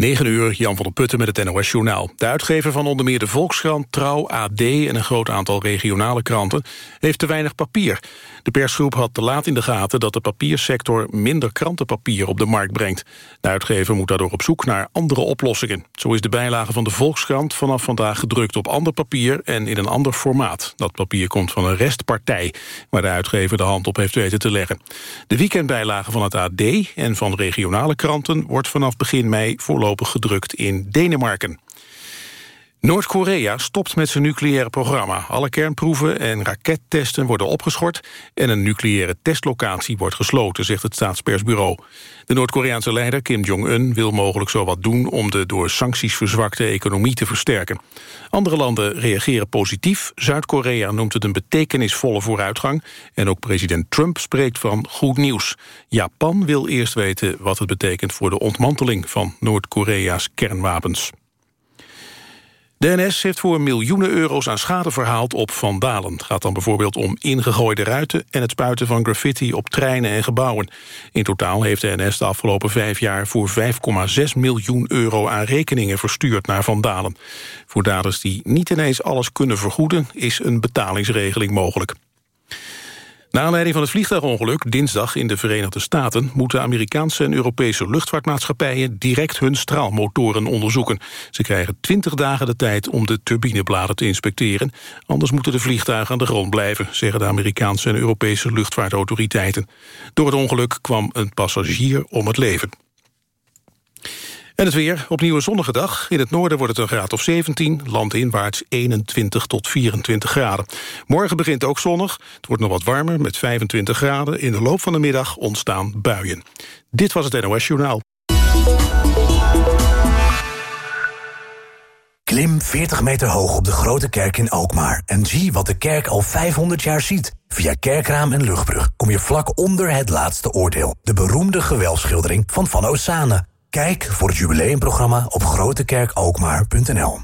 9 uur, Jan van der Putten met het NOS-journaal. De uitgever van onder meer de Volkskrant, Trouw, AD... en een groot aantal regionale kranten heeft te weinig papier. De persgroep had te laat in de gaten dat de papiersector... minder krantenpapier op de markt brengt. De uitgever moet daardoor op zoek naar andere oplossingen. Zo is de bijlage van de Volkskrant vanaf vandaag gedrukt op ander papier... en in een ander formaat. Dat papier komt van een restpartij... waar de uitgever de hand op heeft weten te leggen. De weekendbijlage van het AD en van regionale kranten... wordt vanaf begin mei voorlopig gedrukt in Denemarken. Noord-Korea stopt met zijn nucleaire programma. Alle kernproeven en rakettesten worden opgeschort... en een nucleaire testlocatie wordt gesloten, zegt het staatspersbureau. De Noord-Koreaanse leider Kim Jong-un wil mogelijk zo wat doen... om de door sancties verzwakte economie te versterken. Andere landen reageren positief. Zuid-Korea noemt het een betekenisvolle vooruitgang... en ook president Trump spreekt van goed nieuws. Japan wil eerst weten wat het betekent voor de ontmanteling... van Noord-Korea's kernwapens. De NS heeft voor miljoenen euro's aan schade verhaald op vandalen. Het gaat dan bijvoorbeeld om ingegooide ruiten... en het spuiten van graffiti op treinen en gebouwen. In totaal heeft de NS de afgelopen vijf jaar... voor 5,6 miljoen euro aan rekeningen verstuurd naar vandalen. Voor daders die niet ineens alles kunnen vergoeden... is een betalingsregeling mogelijk. Na aanleiding van het vliegtuigongeluk dinsdag in de Verenigde Staten... moeten Amerikaanse en Europese luchtvaartmaatschappijen... direct hun straalmotoren onderzoeken. Ze krijgen 20 dagen de tijd om de turbinebladen te inspecteren. Anders moeten de vliegtuigen aan de grond blijven... zeggen de Amerikaanse en Europese luchtvaartautoriteiten. Door het ongeluk kwam een passagier om het leven. En het weer, opnieuw een zonnige dag. In het noorden wordt het een graad of 17, landinwaarts 21 tot 24 graden. Morgen begint ook zonnig, het wordt nog wat warmer met 25 graden. In de loop van de middag ontstaan buien. Dit was het NOS Journaal. Klim 40 meter hoog op de Grote Kerk in Alkmaar... en zie wat de kerk al 500 jaar ziet. Via Kerkraam en Luchtbrug kom je vlak onder het laatste oordeel. De beroemde gewelfschildering van Van Osane. Kijk voor het jubileumprogramma op grotekerkalkmaar.nl.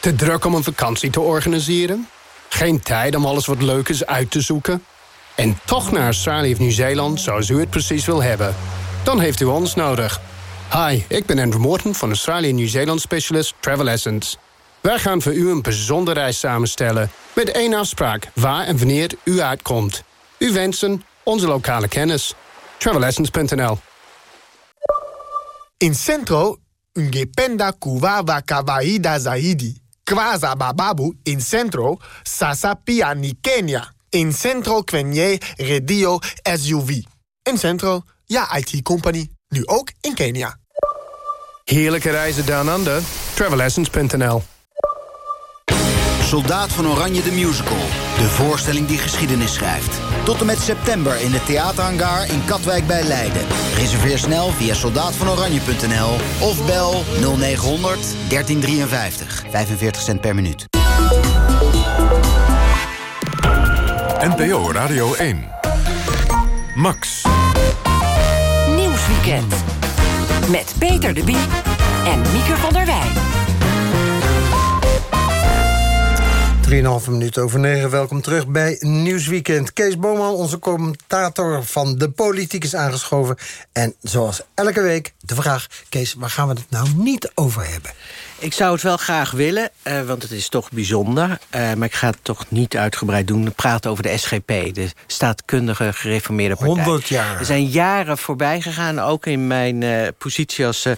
Te druk om een vakantie te organiseren? Geen tijd om alles wat leuk is uit te zoeken? En toch naar Australië of Nieuw-Zeeland zoals u het precies wil hebben? Dan heeft u ons nodig. Hi, ik ben Andrew Morton van Australië Nieuw-Zeeland Specialist Travel Essence. Wij gaan voor u een bijzondere reis samenstellen... met één afspraak waar en wanneer u uitkomt. U wensen onze lokale kennis. Travelessence.nl In Centro, ungependa kuwawa kawaida zaidi. Kwaza bababu in Centro, sasa pia ni Kenya. In Centro kwenye redio SUV. In Centro, ja IT-company. Nu ook in Kenia. Heerlijke reizen down under. Travelessence.nl Soldaat van Oranje de Musical. De voorstelling die geschiedenis schrijft. Tot en met september in de theaterhangar in Katwijk bij Leiden. Reserveer snel via soldaatvanoranje.nl of bel 0900 1353. 45 cent per minuut. NPO Radio 1. Max. Nieuwsweekend. Met Peter de Bie en Mieke van der Wij. 3,5 minuten over 9. Welkom terug bij Nieuwsweekend. Kees Boman, onze commentator van de politiek, is aangeschoven. En zoals elke week de vraag... Kees, waar gaan we het nou niet over hebben? Ik zou het wel graag willen, uh, want het is toch bijzonder. Uh, maar ik ga het toch niet uitgebreid doen. Praten over de SGP, de staatkundige gereformeerde partij. 100 jaar. Er zijn jaren voorbij gegaan, ook in mijn uh, positie als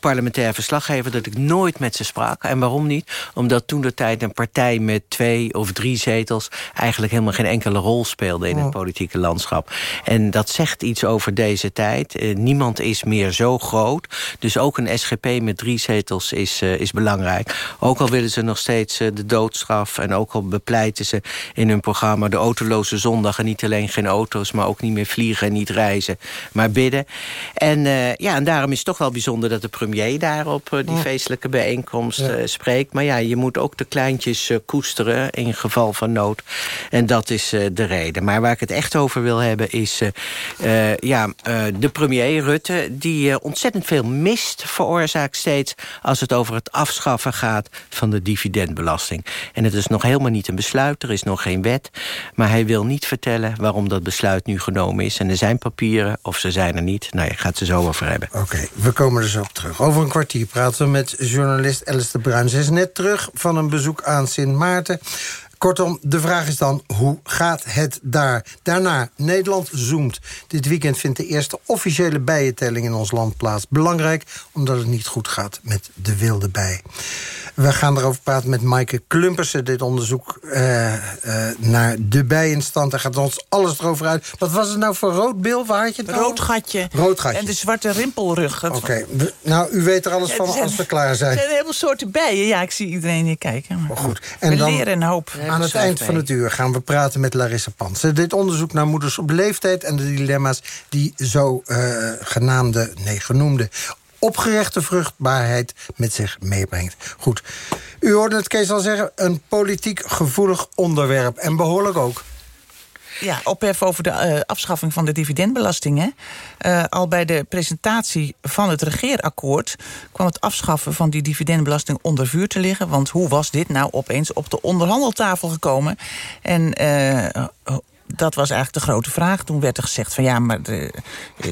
parlementair verslaggever... dat ik nooit met ze sprak. En waarom niet? Omdat toen de tijd een partij met twee of drie zetels... eigenlijk helemaal geen enkele rol speelde in oh. het politieke landschap. En dat zegt iets over deze tijd. niemand is meer zo groot. Dus ook een SGP met drie zetels is uh, is belangrijk. Ook al willen ze nog steeds de doodstraf... en ook al bepleiten ze in hun programma de autoloze zondag... en niet alleen geen auto's, maar ook niet meer vliegen en niet reizen... maar bidden. En, uh, ja, en daarom is het toch wel bijzonder dat de premier daar op die oh. feestelijke bijeenkomst spreekt. Maar ja, je moet ook de kleintjes in geval van nood. En dat is de reden. Maar waar ik het echt over wil hebben is ja, de premier Rutte... die ontzettend veel mist veroorzaakt steeds... als het over het afschaffen gaat van de dividendbelasting. En het is nog helemaal niet een besluit, er is nog geen wet. Maar hij wil niet vertellen waarom dat besluit nu genomen is. En er zijn papieren, of ze zijn er niet. Nou, je gaat ze zo over hebben. Oké, we komen er zo op terug. Over een kwartier praten we met journalist Alice de Bruin. Ze is net terug van een bezoek aan Sint Maarten. Kortom, de vraag is dan, hoe gaat het daar? Daarna, Nederland zoomt. Dit weekend vindt de eerste officiële bijentelling in ons land plaats. Belangrijk, omdat het niet goed gaat met de wilde bij. We gaan erover praten met Maaike Klumpersen. Dit onderzoek uh, uh, naar de bijenstand. Daar gaat ons alles erover uit. Wat was het nou voor rood bil? Waar had je het Rood gatje. Rood gatje. En de zwarte rimpelrug. Oké, nou, u weet er alles van als we klaar zijn. Er zijn een heleboel soorten bijen. Ja, ik zie iedereen hier kijken. Maar oh, goed. En we dan, leren een hoop. Aan het eind van het uur gaan we praten met Larissa Pans. Dit onderzoek naar moeders op leeftijd... en de dilemma's die zo uh, genaamde, nee, genoemde opgerechte vruchtbaarheid met zich meebrengt. Goed, u hoorde het Kees al zeggen, een politiek gevoelig onderwerp. En behoorlijk ook. Ja, ophef over de uh, afschaffing van de dividendbelasting. Uh, al bij de presentatie van het regeerakkoord... kwam het afschaffen van die dividendbelasting onder vuur te liggen. Want hoe was dit nou opeens op de onderhandeltafel gekomen? En uh, dat was eigenlijk de grote vraag. Toen werd er gezegd van ja, maar de,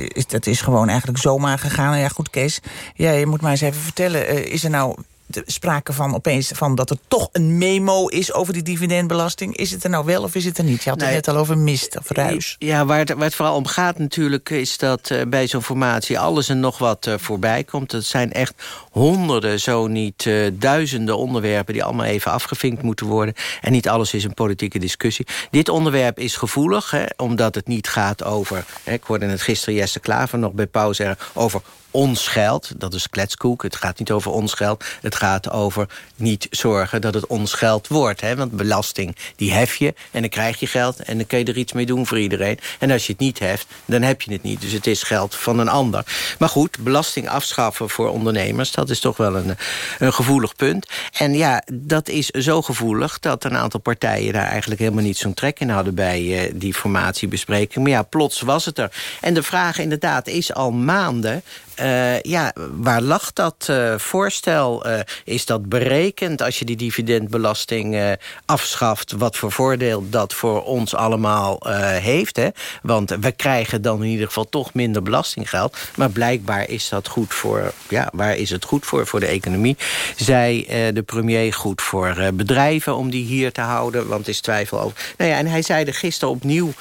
is, dat is gewoon eigenlijk zomaar gegaan. Ja, goed Kees, ja, je moet maar eens even vertellen. is er nou sprake van opeens van dat er toch een memo is over die dividendbelasting. Is het er nou wel of is het er niet? Je had het net al over mist of ruis. Ja, waar het, waar het vooral om gaat natuurlijk is dat uh, bij zo'n formatie alles en nog wat uh, voorbij komt. Het zijn echt honderden, zo niet uh, duizenden onderwerpen die allemaal even afgevinkt moeten worden. En niet alles is een politieke discussie. Dit onderwerp is gevoelig, hè, omdat het niet gaat over... Hè, ik hoorde het gisteren Jesse Klaver nog bij pauze zeggen... over ons geld, dat is kletskoek. Het gaat niet over ons geld. Het gaat over niet zorgen dat het ons geld wordt. Hè? Want belasting, die hef je en dan krijg je geld... en dan kun je er iets mee doen voor iedereen. En als je het niet heft, dan heb je het niet. Dus het is geld van een ander. Maar goed, belasting afschaffen voor ondernemers... dat is toch wel een, een gevoelig punt. En ja, dat is zo gevoelig dat een aantal partijen... daar eigenlijk helemaal niet zo'n trek in hadden... bij uh, die formatiebespreking. Maar ja, plots was het er. En de vraag inderdaad is al maanden... Uh, ja, waar lag dat uh, voorstel? Uh, is dat berekend als je die dividendbelasting afschaft... wat voor voordeel dat voor ons allemaal heeft? Hè? Want we krijgen dan in ieder geval toch minder belastinggeld. Maar blijkbaar is dat goed voor... Ja, waar is het goed voor? Voor de economie. Zij de premier goed voor bedrijven om die hier te houden? Want is twijfel over. Nou ja, en hij zei er gisteren opnieuw...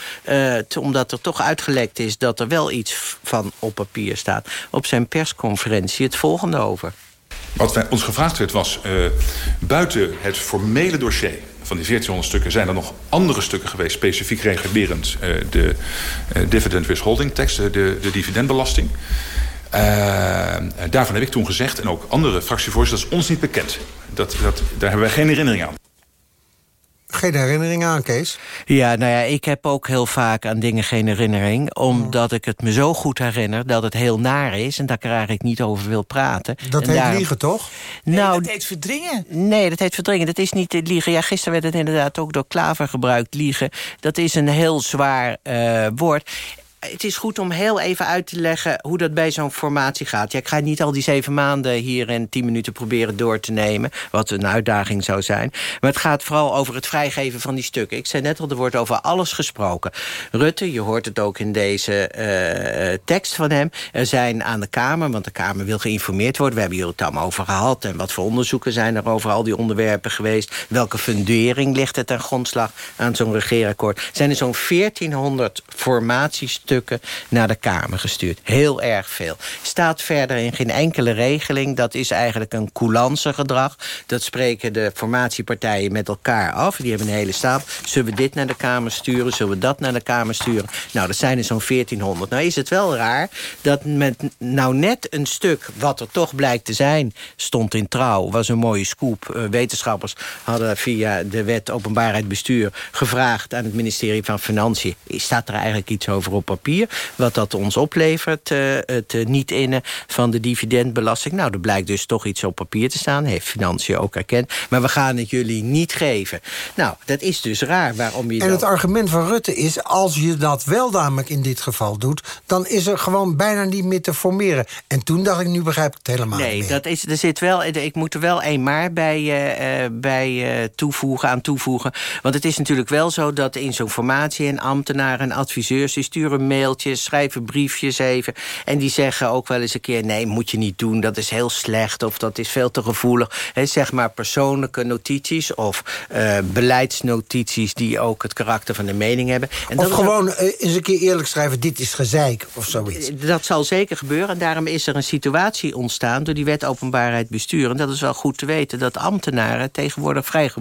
Omdat er toch uitgelekt is dat er wel iets van op papier staat... Op zijn persconferentie het volgende over. Wat wij, ons gevraagd werd was, uh, buiten het formele dossier van die 1400 stukken... zijn er nog andere stukken geweest, specifiek regulerend... Uh, de uh, dividend withholding tax, de, de dividendbelasting. daarvan heb ik toen gezegd, en ook andere fractievoorzitters... ons niet bekend. Dat, dat, daar hebben wij geen herinnering aan. Geen herinnering aan, Kees? Ja, nou ja, ik heb ook heel vaak aan dingen geen herinnering. Omdat ik het me zo goed herinner dat het heel naar is... en dat ik er eigenlijk niet over wil praten. Dat en heet daarom... liegen, toch? Nou, dat heet verdringen. Nee, dat heet verdringen. Dat is niet liegen. Ja, gisteren werd het inderdaad ook door Klaver gebruikt, liegen. Dat is een heel zwaar uh, woord het is goed om heel even uit te leggen hoe dat bij zo'n formatie gaat. Ja, ik ga niet al die zeven maanden hier in tien minuten proberen door te nemen. Wat een uitdaging zou zijn. Maar het gaat vooral over het vrijgeven van die stukken. Ik zei net al, er wordt over alles gesproken. Rutte, je hoort het ook in deze uh, tekst van hem. Er zijn aan de Kamer, want de Kamer wil geïnformeerd worden. We hebben hier het allemaal over gehad. En wat voor onderzoeken zijn er over al die onderwerpen geweest. Welke fundering ligt er ten grondslag aan zo'n regeerakkoord. Zijn er zo'n 1400 formatiestukken naar de Kamer gestuurd. Heel erg veel. Staat verder in geen enkele regeling. Dat is eigenlijk een coulance gedrag. Dat spreken de formatiepartijen met elkaar af. Die hebben een hele stapel. Zullen we dit naar de Kamer sturen? Zullen we dat naar de Kamer sturen? Nou, dat zijn er zo'n 1400. Nou is het wel raar dat met nou net een stuk... wat er toch blijkt te zijn, stond in Trouw. was een mooie scoop. Uh, wetenschappers hadden via de wet openbaarheid bestuur... gevraagd aan het ministerie van Financiën. Staat er eigenlijk iets over op papier? Wat dat ons oplevert, uh, het uh, niet innen van de dividendbelasting. Nou, er blijkt dus toch iets op papier te staan. Heeft Financiën ook erkend. Maar we gaan het jullie niet geven. Nou, dat is dus raar. Waarom je en het argument van Rutte is... als je dat wel namelijk in dit geval doet... dan is er gewoon bijna niet meer te formeren. En toen dacht ik, nu begrijp ik het helemaal nee, niet Nee, dat is, er zit wel, ik moet er wel een maar bij, uh, bij toevoegen, aan toevoegen. Want het is natuurlijk wel zo dat in zo'n formatie... en ambtenaren en adviseurs, die sturen mailtjes... schrijven briefjes even. En die zeggen ook wel eens een keer... nee, moet je niet doen, dat is heel slecht... of dat is veel te gevoelig. He, zeg maar persoonlijke notities of uh, beleidsnotities... die ook het karakter van de mening hebben. En of gewoon ook... eens een keer eerlijk schrijven... dit is gezeik of zoiets. Dat zal zeker gebeuren. En daarom is er een situatie ontstaan... door die wet openbaarheid bestuur. En dat is wel goed te weten... dat ambtenaren tegenwoordig vrij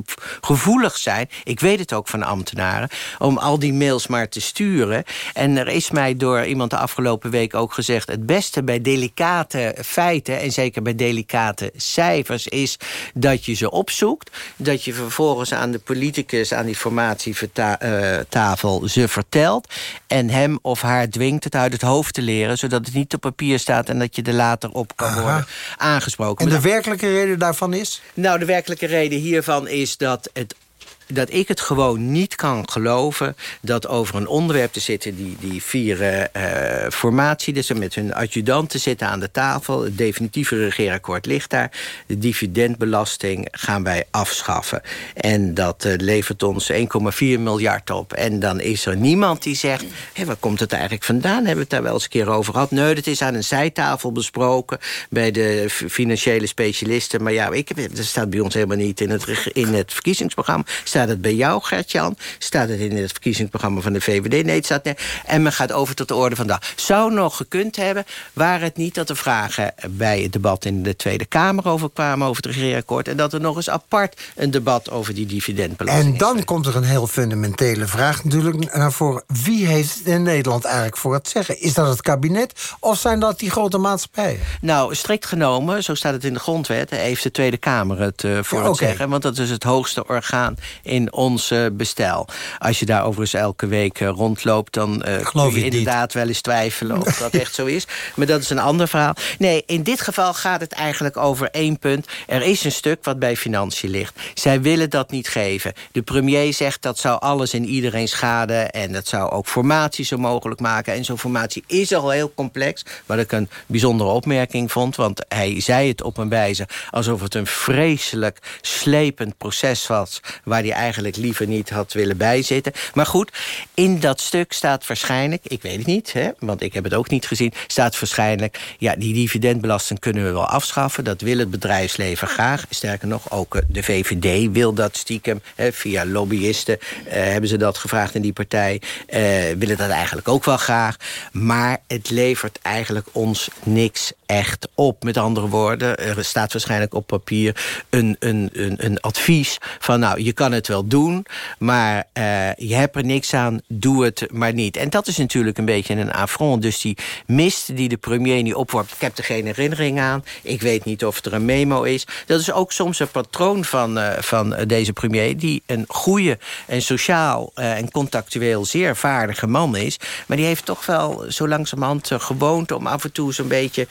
gevoelig zijn. Ik weet het ook van ambtenaren. Om al die mails maar te sturen. En er is mij door iemand de afgelopen week ook gezegd... het beste bij delicate feiten... en zeker bij delicate cijfers... is dat je ze opzoekt. Dat je vervolgens aan de politicus... aan die formatietafel uh, ze vertelt. En hem of haar dwingt het uit het hoofd te leren... zodat het niet op papier staat... en dat je er later op kan Aha. worden aangesproken. En de werkelijke reden daarvan is? Nou, de werkelijke reden hiervan is dat het dat ik het gewoon niet kan geloven... dat over een onderwerp te zitten die, die vier uh, formatie... dus met hun adjudanten zitten aan de tafel. Het definitieve regeerakkoord ligt daar. De dividendbelasting gaan wij afschaffen. En dat uh, levert ons 1,4 miljard op. En dan is er niemand die zegt... Hé, waar komt het eigenlijk vandaan? Hebben we het daar wel eens een keer over gehad? Nee, dat is aan een zijtafel besproken... bij de financiële specialisten. Maar ja, ik, dat staat bij ons helemaal niet in het, in het verkiezingsprogramma Staat het bij jou, Gert-Jan? Staat het in het verkiezingsprogramma van de VVD? Nee, het staat niet. En men gaat over tot de orde van de dag. Zou nog gekund hebben, waar het niet dat er vragen... bij het debat in de Tweede Kamer over kwamen... over het regeerakkoord... en dat er nog eens apart een debat over die dividendbelasting En dan komt er een heel fundamentele vraag natuurlijk naar voren. Wie heeft in Nederland eigenlijk voor het zeggen? Is dat het kabinet of zijn dat die grote maatschappijen? Nou, strikt genomen, zo staat het in de grondwet... heeft de Tweede Kamer het uh, voor ja, het okay. zeggen. Want dat is het hoogste orgaan in ons uh, bestel. Als je daar overigens elke week uh, rondloopt... dan uh, kun je inderdaad niet. wel eens twijfelen of dat echt zo is. Maar dat is een ander verhaal. Nee, in dit geval gaat het eigenlijk over één punt. Er is een stuk wat bij financiën ligt. Zij willen dat niet geven. De premier zegt dat zou alles en iedereen schaden... en dat zou ook formatie zo mogelijk maken. En zo'n formatie is al heel complex. Wat ik een bijzondere opmerking vond. Want hij zei het op een wijze alsof het een vreselijk slepend proces was... waar hij eigenlijk liever niet had willen bijzitten. Maar goed, in dat stuk staat waarschijnlijk... ik weet het niet, hè, want ik heb het ook niet gezien... staat waarschijnlijk, ja, die dividendbelasting kunnen we wel afschaffen. Dat wil het bedrijfsleven graag. Sterker nog, ook de VVD wil dat stiekem. Hè, via lobbyisten uh, hebben ze dat gevraagd in die partij. Uh, willen dat eigenlijk ook wel graag. Maar het levert eigenlijk ons niks echt op. Met andere woorden, er staat waarschijnlijk op papier een, een, een, een advies van... nou, je kan het wel doen, maar uh, je hebt er niks aan, doe het maar niet. En dat is natuurlijk een beetje een affront. Dus die mist die de premier niet opworpt, ik heb er geen herinnering aan. Ik weet niet of er een memo is. Dat is ook soms een patroon van, uh, van deze premier... die een goede en sociaal uh, en contactueel zeer vaardige man is. Maar die heeft toch wel zo langzamerhand gewoond... om af en toe zo'n beetje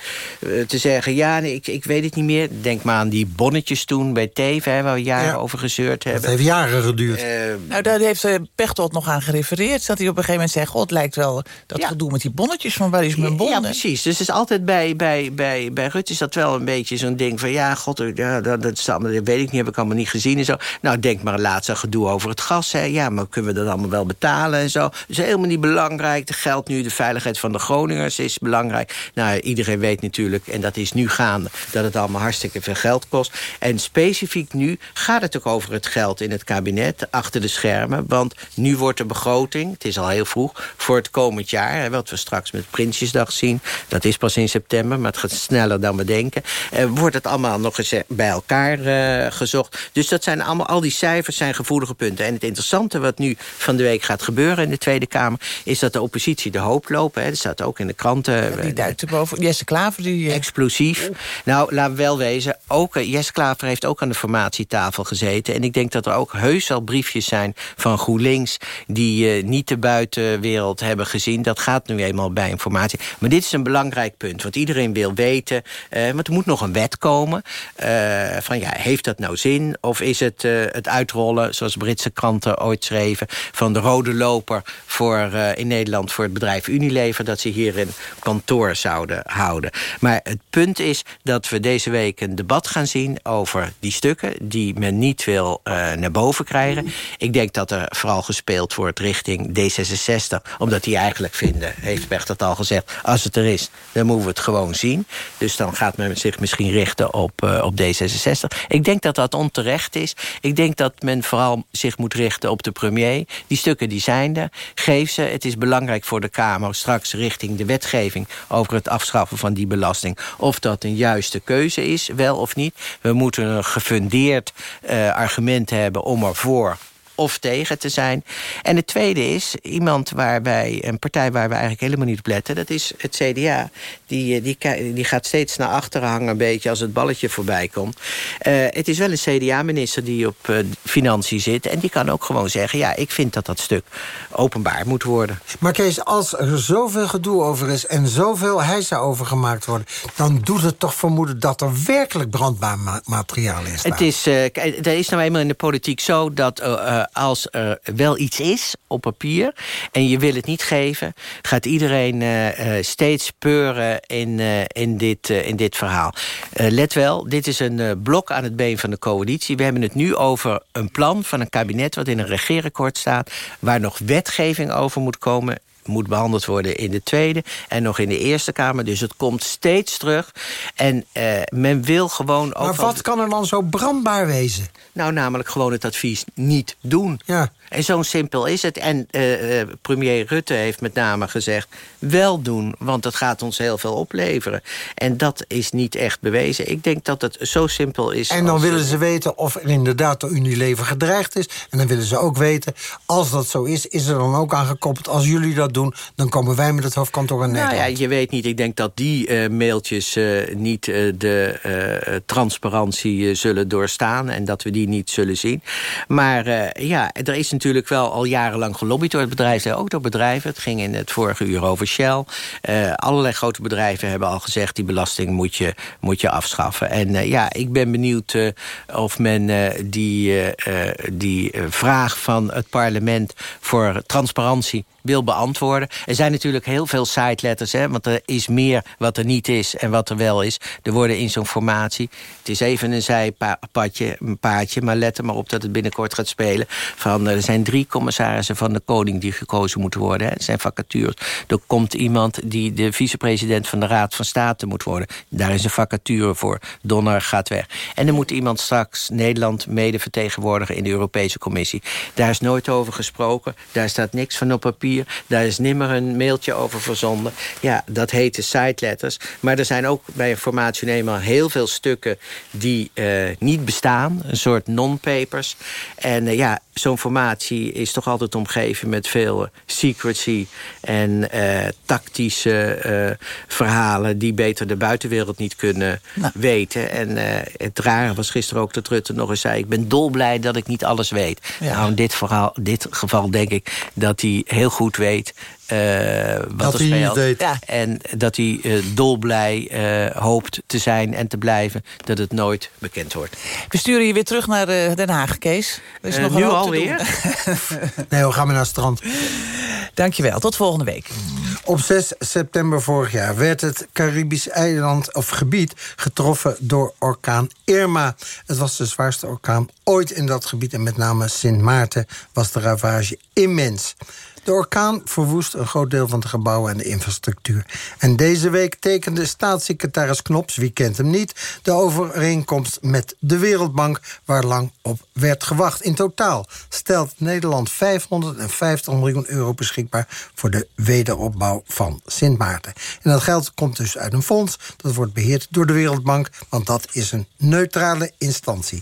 te zeggen... ja, nee, ik, ik weet het niet meer. Denk maar aan die bonnetjes toen bij Teven... Hè, waar we jaren ja. over gezeurd hebben. Dat heeft jaren geduurd. Uh, nou, daar heeft uh, Pechtold nog aan gerefereerd. Dat hij op een gegeven moment zei... God, het lijkt wel dat ja. gedoe met die bonnetjes. Van waar is mijn bon? Ja, precies. Dus het is altijd bij, bij, bij, bij Rutte is dat wel een beetje zo'n ding van... ja, god, ja, dat, dat, dat, weet ik niet, heb ik allemaal niet gezien en zo. Nou, denk maar laatst aan gedoe over het gas. Hè. Ja, maar kunnen we dat allemaal wel betalen en zo? Dat is helemaal niet belangrijk. De geld nu, de veiligheid van de Groningers is belangrijk. Nou, iedereen weet natuurlijk, en dat is nu gaande... dat het allemaal hartstikke veel geld kost. En specifiek nu gaat het ook over het geld in het kabinet... achter de schermen, want nu wordt de begroting... het is al heel vroeg, voor het komend jaar... wat we straks met Prinsjesdag zien, dat is pas in september... maar het gaat sneller dan we denken... Eh, wordt het allemaal nog eens bij elkaar uh, gezocht. Dus dat zijn allemaal, al die cijfers zijn gevoelige punten. En het interessante wat nu van de week gaat gebeuren in de Tweede Kamer... is dat de oppositie de hoop lopen. Hè. Dat staat ook in de kranten. Ja, die duikt boven. Jesse Klaver, die... Uh... Explosief. Nou, laten we wel wezen, ook, Jesse Klaver heeft ook aan de formatietafel gezeten. En ik denk dat er ook heus al briefjes zijn van GroenLinks... die uh, niet de buitenwereld hebben gezien. Dat gaat nu eenmaal bij informatie. Maar dit is een belangrijk punt, want iedereen wil weten... Uh, want er moet nog een wet komen. Uh, van ja, heeft dat nou zin? Of is het het uitrollen, zoals Britse kranten ooit schreven... van de rode loper voor, in Nederland voor het bedrijf Unilever... dat ze hier een kantoor zouden houden. Maar het punt is dat we deze week een debat gaan zien... over die stukken die men niet wil naar boven krijgen. Ik denk dat er vooral gespeeld wordt richting D66. Omdat die eigenlijk vinden, heeft Bert dat al gezegd... als het er is, dan moeten we het gewoon zien. Dus dan gaat men zich misschien richten op, uh, op D66. Ik denk dat dat onterecht is. Ik denk dat men vooral zich moet richten op de premier. Die stukken die zijn er. Geef ze. Het is belangrijk voor de Kamer straks richting de wetgeving... over het afschaffen van die belasting. Of dat een juiste keuze is, wel of niet. We moeten een gefundeerd uh, argument hebben om ervoor of tegen te zijn. En het tweede is iemand waar wij, een partij waar we eigenlijk helemaal niet op letten. Dat is het CDA. Die, die, die gaat steeds naar achteren hangen een beetje als het balletje voorbij komt. Uh, het is wel een CDA-minister die op uh, financiën zit. En die kan ook gewoon zeggen, ja, ik vind dat dat stuk openbaar moet worden. Maar Kees, als er zoveel gedoe over is en zoveel hijsa over gemaakt wordt... dan doet het toch vermoeden dat er werkelijk brandbaar ma materiaal in staat. Het is, uh, er is nou eenmaal in de politiek zo dat als er wel iets is op papier en je wil het niet geven... gaat iedereen uh, uh, steeds peuren in, in, dit, in dit verhaal. let wel, dit is een blok aan het been van de coalitie. We hebben het nu over een plan van een kabinet... wat in een regeerakkoord staat... waar nog wetgeving over moet komen moet behandeld worden in de Tweede en nog in de Eerste Kamer. Dus het komt steeds terug. En uh, men wil gewoon ook... Maar wat kan er dan zo brandbaar wezen? Nou, namelijk gewoon het advies niet doen. Ja. En zo simpel is het. En uh, premier Rutte heeft met name gezegd... wel doen, want dat gaat ons heel veel opleveren. En dat is niet echt bewezen. Ik denk dat het zo simpel is. En dan willen ze weten of er inderdaad door Unilever gedreigd is. En dan willen ze ook weten, als dat zo is... is er dan ook aangekoppeld, als jullie dat doen... dan komen wij met het hoofdkantoor in Nederland. Nou ja, je weet niet. Ik denk dat die uh, mailtjes uh, niet de transparantie zullen doorstaan... en dat we die niet zullen zien. Maar ja, er is natuurlijk wel al jarenlang gelobbyd door het bedrijf... ook door bedrijven. Het ging in het vorige uur over Shell. allerlei grote bedrijven hebben al gezegd... die belasting moet je, moet je afschaffen. En ja, ik ben benieuwd of men die, die vraag van het parlement... voor transparantie wil beantwoorden. Er zijn natuurlijk heel veel siteletters, hè, want er is meer wat er niet is en wat er wel is. Er worden in zo'n formatie, het is even een zijpadje, een paardje... maar let er maar op dat het binnenkort gaat spelen. Van, er zijn drie commissarissen van de koning die gekozen moeten worden. Hè. Het zijn vacatures. Er komt iemand die de vicepresident van de Raad van State moet worden. Daar is een vacature voor. Donner gaat weg. En er moet iemand straks Nederland mede vertegenwoordigen... in de Europese Commissie. Daar is nooit over gesproken. Daar staat niks van op papier. Daar is nimmer een mailtje over verzonden. Ja, dat heet de siteletters. Maar er zijn ook bij Formatio eenmaal heel veel stukken... die uh, niet bestaan. Een soort non-papers. En uh, ja, zo'n formatie is toch altijd omgeven met veel secrecy... en uh, tactische verhalen die beter de buitenwereld niet kunnen nou. weten. En het rare was gisteren ook dat Rutte nog eens zei... ik ben dolblij dat ik niet alles weet. Ja. Nou, in dit, verhaal, dit geval denk ik dat hij heel goed weet wat dat er speelt. Ja. En dat hij uh, dolblij uh, hoopt te zijn en te blijven... dat het nooit bekend wordt. We sturen je weer terug naar Den Haag, Kees. Er is nog nu alweer? nee, we gaan weer naar het strand. Dankjewel, tot volgende week. Op 6 september vorig jaar werd het Caribisch eiland of gebied getroffen door orkaan Irma. Het was de zwaarste orkaan ooit in dat gebied en met name Sint Maarten was de ravage immens. De orkaan verwoest een groot deel van de gebouwen en de infrastructuur. En deze week tekende staatssecretaris Knops, wie kent hem niet... de overeenkomst met de Wereldbank, waar lang op werd gewacht. In totaal stelt Nederland 550 miljoen euro beschikbaar... voor de wederopbouw van Sint Maarten. En dat geld komt dus uit een fonds. Dat wordt beheerd door de Wereldbank, want dat is een neutrale instantie.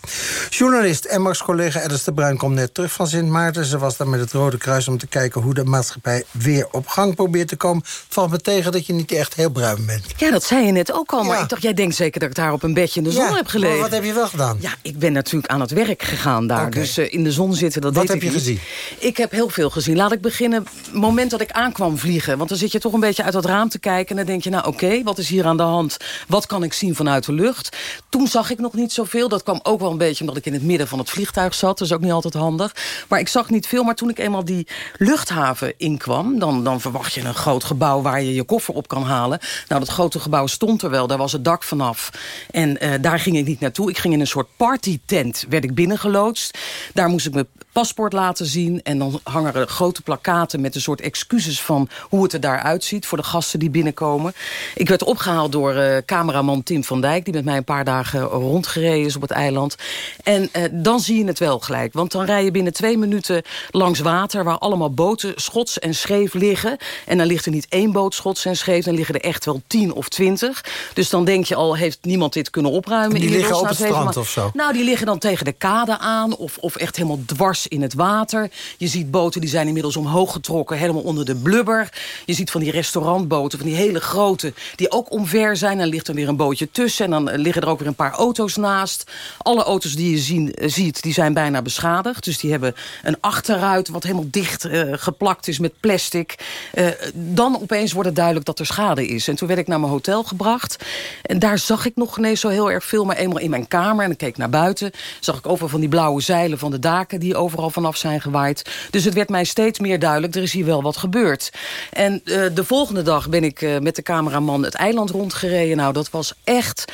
Journalist en Max-collega Edis de Bruin komt net terug van Sint Maarten. Ze was daar met het Rode Kruis om te kijken hoe hoe de maatschappij weer op gang probeert te komen. Valt me tegen dat je niet echt heel bruin bent. Ja, dat zei je net ook al. Maar ik dacht, jij denkt zeker dat ik daar op een bedje in de zon Ja, heb gelegen. maar wat heb je wel gedaan? Ja, ik ben natuurlijk aan het werk gegaan daar. Dus eh, in de zon zitten, dat Wat heb ik je niet. gezien? Ik heb heel veel gezien. Laat ik beginnen, het moment dat ik aankwam vliegen. Want dan zit je toch een beetje uit dat raam te kijken... en dan denk je, nou oké, wat is hier aan de hand? Wat kan ik zien vanuit de lucht? Toen zag ik nog niet zoveel. Dat kwam ook wel een beetje omdat ik in het midden van het vliegtuig zat. Dat is ook niet altijd handig. Maar ik zag niet veel. Maar toen ik eenmaal die luchthaven inkwam... dan, dan verwacht je een groot gebouw waar je je koffer op kan halen. Nou, dat grote gebouw stond er wel. Daar was het dak vanaf. En eh, daar ging ik niet naartoe. Ik ging in een soort partytent, werd ik binnengeloodst. Daar moest ik mijn paspoort laten zien. En dan hangen er grote plakaten met een soort excuses van hoe het er daar uitziet voor de gasten die binnenkomen. Ik werd opgehaald door eh, cameraman Tim van Dijk, die met mij een paar dagen rondgereden is op het eiland. En eh, dan zie je het wel gelijk. Want dan rij je binnen twee minuten langs water waar allemaal boten schots en scheef liggen. En dan ligt er niet één boot schots en scheef, dan liggen er echt wel tien of twintig. Dus dan denk je al, heeft niemand dit kunnen opruimen? En die liggen op het twee strand of zo? Nou, die liggen dan tegen de kade aan of, of echt helemaal dwars in het water. Je ziet boten die zijn inmiddels omhoog getrokken, helemaal onder de blubber. Je ziet van die restaurantboten, van die hele grote, die ook omver zijn. Dan ligt er weer een bootje tussen en dan eh, liggen er ook weer een paar auto's naast. Alle auto's die je zien, eh, ziet, die zijn bijna beschadigd. Dus die hebben een achteruit wat helemaal dicht eh, geplakt is met plastic. Eh, dan opeens wordt het duidelijk dat er schade is. En toen werd ik naar mijn hotel gebracht. En daar zag ik nog ineens zo heel erg veel. Maar eenmaal in mijn kamer, en ik keek naar buiten... zag ik overal van die blauwe zeilen van de daken... die overal vanaf zijn gewaaid. Dus het werd mij steeds meer duidelijk, er is hier wel wat gebeurd. En eh, de volgende dag ben ik eh, met de cameraman het eiland rondgereden. Nou, dat was echt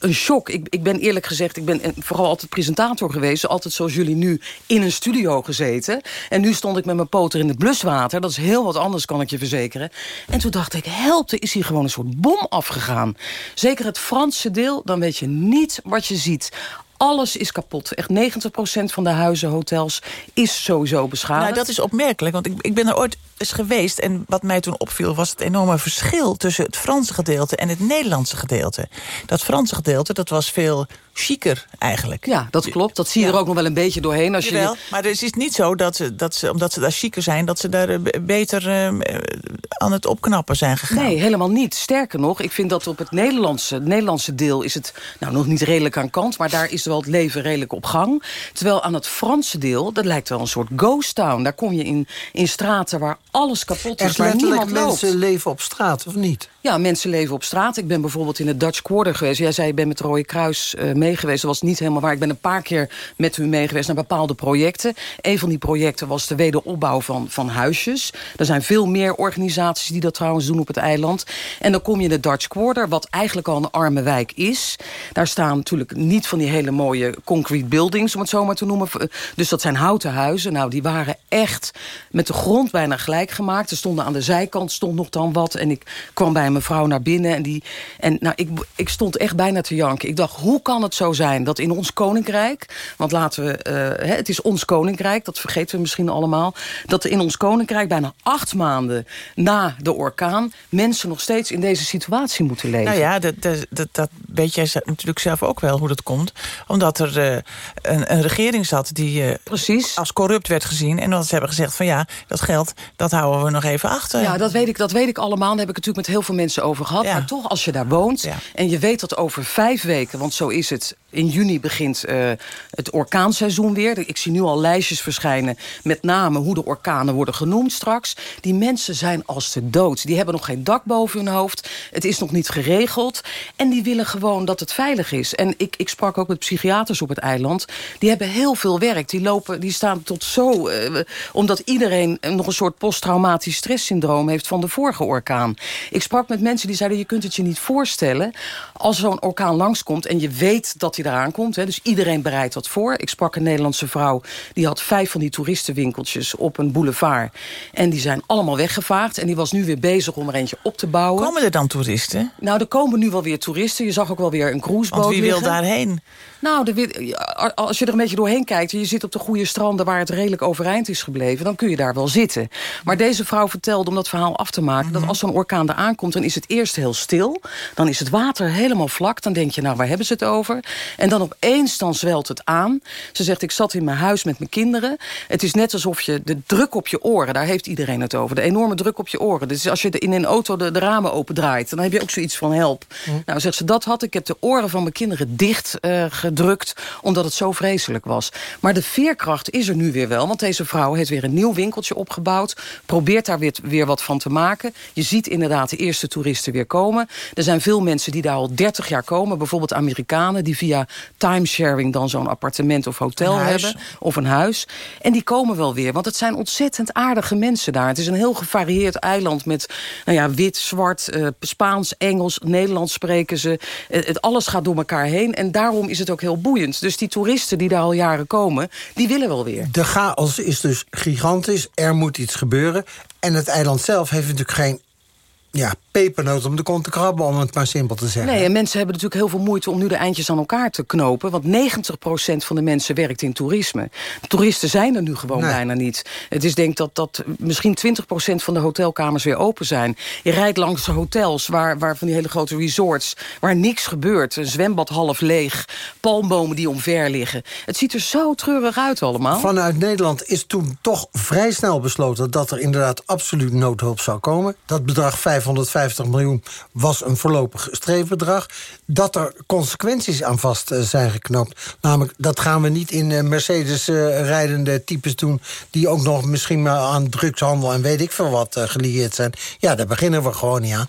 een shock. Ik, ik ben eerlijk gezegd, ik ben vooral altijd presentator geweest. Altijd zoals jullie nu in een studio gezeten. En nu stond ik met mijn poter in het bluswater. Dat is heel wat anders, kan ik je verzekeren. En toen dacht ik, help, er is hier gewoon een soort bom afgegaan. Zeker het Franse deel, dan weet je niet wat je ziet. Alles is kapot. Echt 90% van de huizen, hotels is sowieso beschadigd. Nou, dat is opmerkelijk, want ik, ik ben er ooit eens geweest... en wat mij toen opviel was het enorme verschil... tussen het Franse gedeelte en het Nederlandse gedeelte. Dat Franse gedeelte, dat was veel chiquer eigenlijk. Ja, dat klopt. Dat zie je er ook nog wel een beetje doorheen. Als Jawel, je... maar het is niet zo dat ze, dat ze, omdat ze daar chiquer zijn... dat ze daar eh, be- beter eh, eh, aan het opknappen zijn gegaan. Nee, helemaal niet. Sterker nog, ik vind dat op het Nederlandse, het Nederlandse deel... is het nou nog niet redelijk aan kant, maar daar is wel het leven redelijk op gang. Terwijl aan het Franse deel, dat lijkt wel een soort ghost town. Daar kom je in, in straten waar alles kapot is, letterlijk niemand loopt. mensen leven op straat, of niet? Ja, mensen leven op straat. Ik ben bijvoorbeeld in het Dutch Quarter geweest. Jij zei, je bent met Rode Kruis eh mee geweest. Dat was niet helemaal waar. Ik ben een paar keer met u mee geweest naar bepaalde projecten. Een van die projecten was de wederopbouw van, van huisjes. Er zijn veel meer organisaties die dat trouwens doen op het eiland. En dan kom je in het Dutch Quarter, wat eigenlijk al een arme wijk is. Daar staan natuurlijk niet van die hele mooie concrete buildings, om het zo maar te noemen. Dus dat zijn houten huizen. Nou, die waren echt met de grond bijna gelijk gemaakt. Er stonden aan de zijkant stond nog dan wat. En ik kwam bij een mevrouw naar binnen. En, die, en nou, ik, ik stond echt bijna te janken. Ik dacht, hoe kan het zo zijn dat in ons koninkrijk... want laten we, eh, hè, het is ons koninkrijk, dat vergeten we misschien allemaal... dat er in ons koninkrijk bijna acht maanden na de orkaan... mensen nog steeds in deze situatie moeten leven. Nou ja, dat, dat, dat, dat weet jij natuurlijk zelf ook wel hoe dat komt. Omdat er eh, een, een regering zat die eh, Precies. als corrupt werd gezien. En dat ze hebben gezegd van ja, dat geld dat houden we nog even achter. Ja, dat weet, ik, dat weet ik allemaal. Daar heb ik het natuurlijk met heel veel mensen over gehad. Ja. Maar toch, als je daar woont en je weet dat over vijf weken... want zo is het, in juni begint eh, het orkaanseizoen weer. Ik zie nu al lijstjes verschijnen met name hoe de orkanen worden genoemd straks. Die mensen zijn als de dood. Die hebben nog geen dak boven hun hoofd. Het is nog niet geregeld. En die willen gewoon dat het veilig is. En ik, ik sprak ook met psychiaters op het eiland. Die hebben heel veel werk. Die, lopen, die staan tot zo... eh, omdat iedereen nog een soort posttraumatisch stresssyndroom heeft... van de vorige orkaan. Ik sprak met mensen die zeiden... je kunt het je niet voorstellen als zo'n orkaan langskomt... en je weet dat hij eraan komt. Hè, dus iedereen bereidt dat voor. Ik sprak een Nederlandse vrouw... die had vijf van die toeristenwinkeltjes op een boulevard. En die zijn allemaal weggevaagd. En die was nu weer bezig om er eentje op te bouwen. Komen er dan toeristen? Nou, er komen nu wel weer toeristen. Je zag ook wel weer een cruiseboot Want wie wil liggen. daarheen? Nou, de, als je er een beetje doorheen kijkt... en je zit op de goede stranden waar het redelijk overeind is gebleven... dan kun je daar wel zitten. Maar deze vrouw vertelde, om dat verhaal af te maken... dat als zo'n orkaan er aankomt, dan is het eerst heel stil. Dan is het water helemaal vlak. Dan denk je, nou, waar hebben ze het over? En dan opeens dan zwelt het aan. Ze zegt, ik zat in mijn huis met mijn kinderen. Het is net alsof je de druk op je oren... daar heeft iedereen het over. De enorme druk op je oren. Dus als je in een auto de, de ramen opendraait... dan heb je ook zoiets van help. Nou, zegt ze, dat had ik. heb de oren van mijn kinderen dicht uh, gedrukt... omdat het zo vreselijk was. Maar de veerkracht is er nu weer wel. Want deze vrouw heeft weer een nieuw winkeltje opgebouwd. Probeert daar weer, weer wat van te maken. Je ziet inderdaad de eerste toeristen weer komen. Er zijn veel mensen die daar al 30 jaar komen. Bijvoorbeeld Amerikanen die via timesharing... dan zo'n appartement of hotel hebben. Of een huis. En die komen wel weer. Want het zijn ontzettend aardige mensen daar. Het is een heel gevarieerd eiland met nou ja, wit, zwart, uh, Spaans, Engels, Nederlands spreken ze. Uh, het, alles gaat door elkaar heen. En daarom is het ook heel boeiend. Dus die toeristen die daar al jaren komen, die willen wel weer. De chaos is dus gigantisch. Er moet iets gebeuren. En het eiland zelf heeft natuurlijk geen ja, pepernoot om de kont te krabben, om het maar simpel te zeggen. Nee, en mensen hebben natuurlijk heel veel moeite om nu de eindjes aan elkaar te knopen. Want 90% van de mensen werkt in toerisme. Toeristen zijn er nu gewoon bijna niet. Het is denk dat, dat misschien 20% van de hotelkamers weer open zijn. Je rijdt langs hotels, waar, waar van die hele grote resorts... waar niks gebeurt. Een zwembad half leeg, palmbomen die omver liggen. Het ziet er zo treurig uit allemaal. Vanuit Nederland is toen toch vrij snel besloten... dat er inderdaad absoluut noodhulp zou komen. Dat bedrag 550 miljoen was een voorlopig streefbedrag. Dat er consequenties aan vast eh, zijn geknoopt. Namelijk, dat gaan we niet in eh, Mercedes uh, rijdende types doen... die ook nog misschien aan drugshandel en weet ik veel wat gelieerd zijn. Ja, daar beginnen we gewoon niet aan.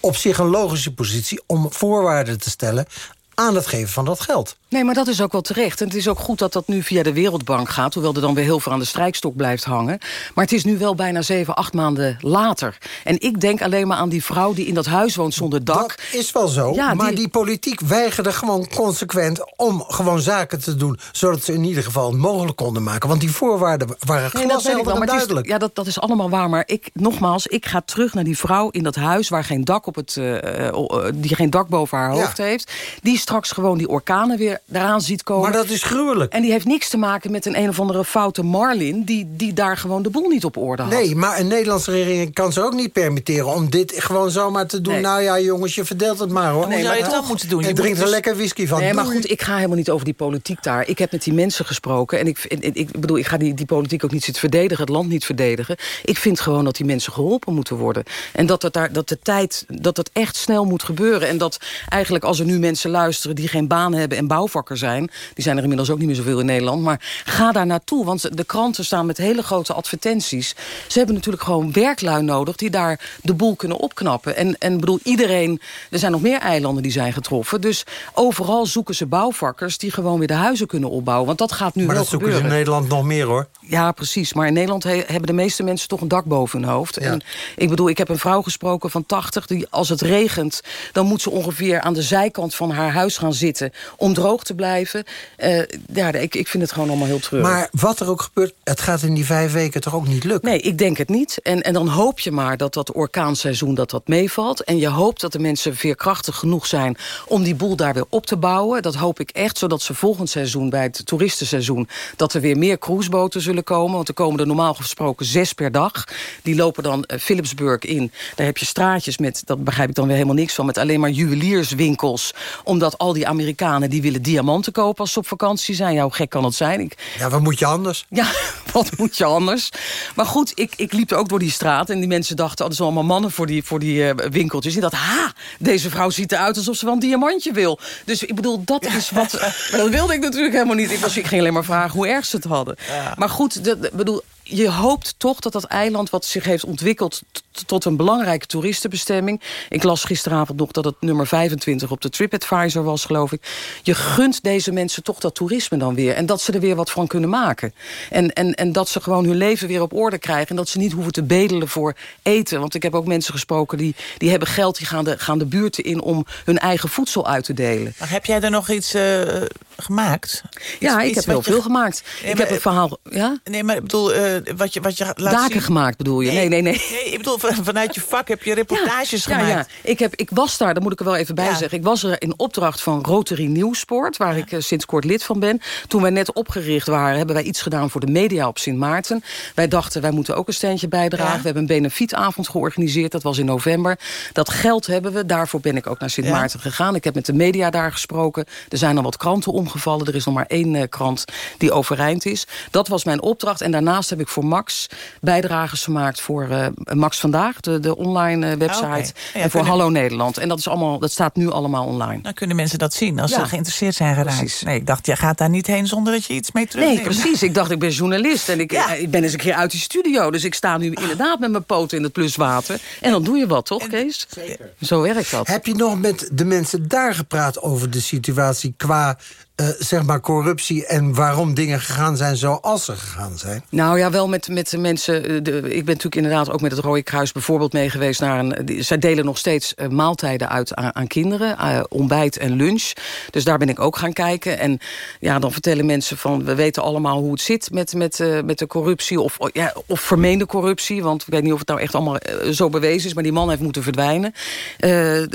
Op zich een logische positie om voorwaarden te stellen aan het geven van dat geld. Nee, maar dat is ook wel terecht. En het is ook goed dat dat nu via de Wereldbank gaat... hoewel er dan weer heel veel aan de strijkstok blijft hangen. Maar het is nu wel bijna zeven, acht maanden later. En ik denk alleen maar aan die vrouw die in dat huis woont zonder dak. Dat is wel zo, ja, maar die... politiek weigerde gewoon consequent... om gewoon zaken te doen, zodat ze in ieder geval het mogelijk konden maken. Want die voorwaarden waren nee, glashelder en duidelijk. Is, ja, dat, dat is allemaal waar, maar ik, nogmaals... ik ga terug naar die vrouw in dat huis waar geen dak op het, uh, uh, die geen dak boven haar hoofd heeft. Die straks gewoon die orkanen weer daaraan ziet komen. Maar dat is gruwelijk. En die heeft niks te maken met een een of andere foute Marlin... die, die daar gewoon de boel niet op orde had. Nee, maar een Nederlandse regering kan ze ook niet permitteren... om dit gewoon zomaar te doen. Nou ja, jongens, je verdeelt het maar, hoor. Nee, maar je het toch moeten doen. Je drinkt er dus... lekker whisky van. Nee, maar goed, ik ga helemaal niet over die politiek daar. Ik heb met die mensen gesproken. En ik, ik bedoel, ik ga die, die politiek ook niet zitten verdedigen... het land niet verdedigen. Ik vind gewoon dat die mensen geholpen moeten worden. En dat, het daar, dat de tijd, dat het echt snel moet gebeuren. En dat eigenlijk als er nu mensen luisteren... die geen baan hebben en bouwvakker zijn... die zijn er inmiddels ook niet meer zoveel in Nederland... maar ga daar naartoe, want de kranten staan met hele grote advertenties. Ze hebben natuurlijk gewoon werklui nodig... die daar de boel kunnen opknappen. En, en bedoel, iedereen... Er zijn nog meer eilanden die zijn getroffen. Dus overal zoeken ze bouwvakkers... die gewoon weer de huizen kunnen opbouwen. Want dat gaat nu maar wel gebeuren. Maar dat zoeken ze in Nederland nog meer, hoor. Ja, precies. Maar in Nederland hebben de meeste mensen toch een dak boven hun hoofd. En ik bedoel, ik heb een vrouw gesproken van 80... die als het regent, dan moet ze ongeveer aan de zijkant van haar huis gaan zitten... om droog te blijven. Uh, ja, ik, ik vind het gewoon allemaal heel treurig. Maar wat er ook gebeurt, het gaat in die vijf weken toch ook niet lukken? Nee, ik denk het niet. En, en dan hoop je maar dat dat orkaanseizoen dat dat meevalt. En je hoopt dat de mensen veerkrachtig genoeg zijn... om die boel daar weer op te bouwen. Dat hoop ik echt, zodat ze volgend seizoen, bij het toeristenseizoen... dat er weer meer cruiseboten zullen komen. Want er komen er normaal gesproken zes per dag. Die lopen dan uh, Philipsburg in. Daar heb je straatjes met, dat begrijp ik dan weer helemaal niks van... met alleen maar juwelierswinkels. Omdat al die Amerikanen die willen diamanten kopen als ze op vakantie zijn. Ja, hoe gek kan het zijn? Ik... Ja, wat moet je anders? Ja, wat moet je anders? Maar goed, ik, ik liep er ook door die straat... en die mensen dachten, oh, er zijn allemaal mannen voor die, voor die uh, winkeltjes. En dat, ha, deze vrouw ziet eruit alsof ze wel een diamantje wil. Dus ik bedoel, dat is wat... Maar dat wilde ik natuurlijk helemaal niet. Ik, was, ik ging alleen maar vragen hoe erg ze het hadden. Ja. Maar goed, ik bedoel, je hoopt toch dat dat eiland wat zich heeft ontwikkeld... tot een belangrijke toeristenbestemming... ik las gisteravond nog dat het nummer 25 op de TripAdvisor was, geloof ik... je gunt deze mensen toch dat toerisme dan weer... en dat ze er weer wat van kunnen maken. En, en, en dat ze gewoon hun leven weer op orde krijgen... en dat ze niet hoeven te bedelen voor eten. Want ik heb ook mensen gesproken die, die hebben geld... die gaan de, gaan de buurten in om hun eigen voedsel uit te delen. Maar heb jij er nog iets... Uh gemaakt? Ja, ik iets heb heel veel gemaakt. Nee, ik heb een verhaal... Ja? Nee, maar ik bedoel, eh, wat, je, wat je laat Daken zien... gemaakt bedoel je? Nee, nee, nee. Nee, ik bedoel, van- vanuit je vak heb je reportages Ja, gemaakt. ja. Ik, heb, ik was daar, daar moet ik er wel even bij Ja. zeggen. Ik was er in opdracht van Rotary Nieuwsport... waar ik eh, sinds kort lid van ben. Toen wij net opgericht waren, hebben wij iets gedaan voor de media op Sint Maarten. Wij dachten, wij moeten ook een steentje bijdragen. Ja. We hebben een benefietavond georganiseerd, dat was in november. Dat geld hebben we, daarvoor ben ik ook naar Sint Ja. Maarten gegaan. Ik heb met de media daar gesproken. Er zijn al wat kranten omgevallen. Er is nog maar één eh, krant die overeind is. Dat was mijn opdracht. En daarnaast heb ik voor Max bijdrages gemaakt... voor eh, Max Vandaag, de, de online eh, website. Ah. Ja, en voor kunnen- Hallo Nederland. En dat, is allemaal, dat staat nu allemaal online. Dan kunnen mensen dat zien als Ja. ze geïnteresseerd zijn geraakt. Precies. Nee, ik dacht, jij gaat daar niet heen zonder dat je iets mee terugneemt. Nee, precies. Ik dacht, ik ben journalist. En ik, Ja. eh, ik ben eens een keer uit die studio. Dus ik sta nu inderdaad met mijn poten in het pluswater. En dan doe je wat, toch, Kees? Zeker. Zo werkt dat. Heb je nog met de mensen daar gepraat over de situatie qua eh, zeg maar corruptie en waarom dingen gegaan zijn zoals ze gegaan zijn? Nou ja, wel met, met de mensen. eh, De, ik ben natuurlijk inderdaad ook met het Rode Kruis bijvoorbeeld mee geweest naar een. Zij delen nog steeds eh, maaltijden uit aan, kinderen, ontbijt en lunch. Dus daar ben ik ook gaan kijken. En ja, dan vertellen mensen van. We weten allemaal hoe het zit met, met, met de corruptie. Of, ja, of vermeende corruptie. Want ik weet niet of het nou echt allemaal zo bewezen is. Maar die man heeft moeten verdwijnen.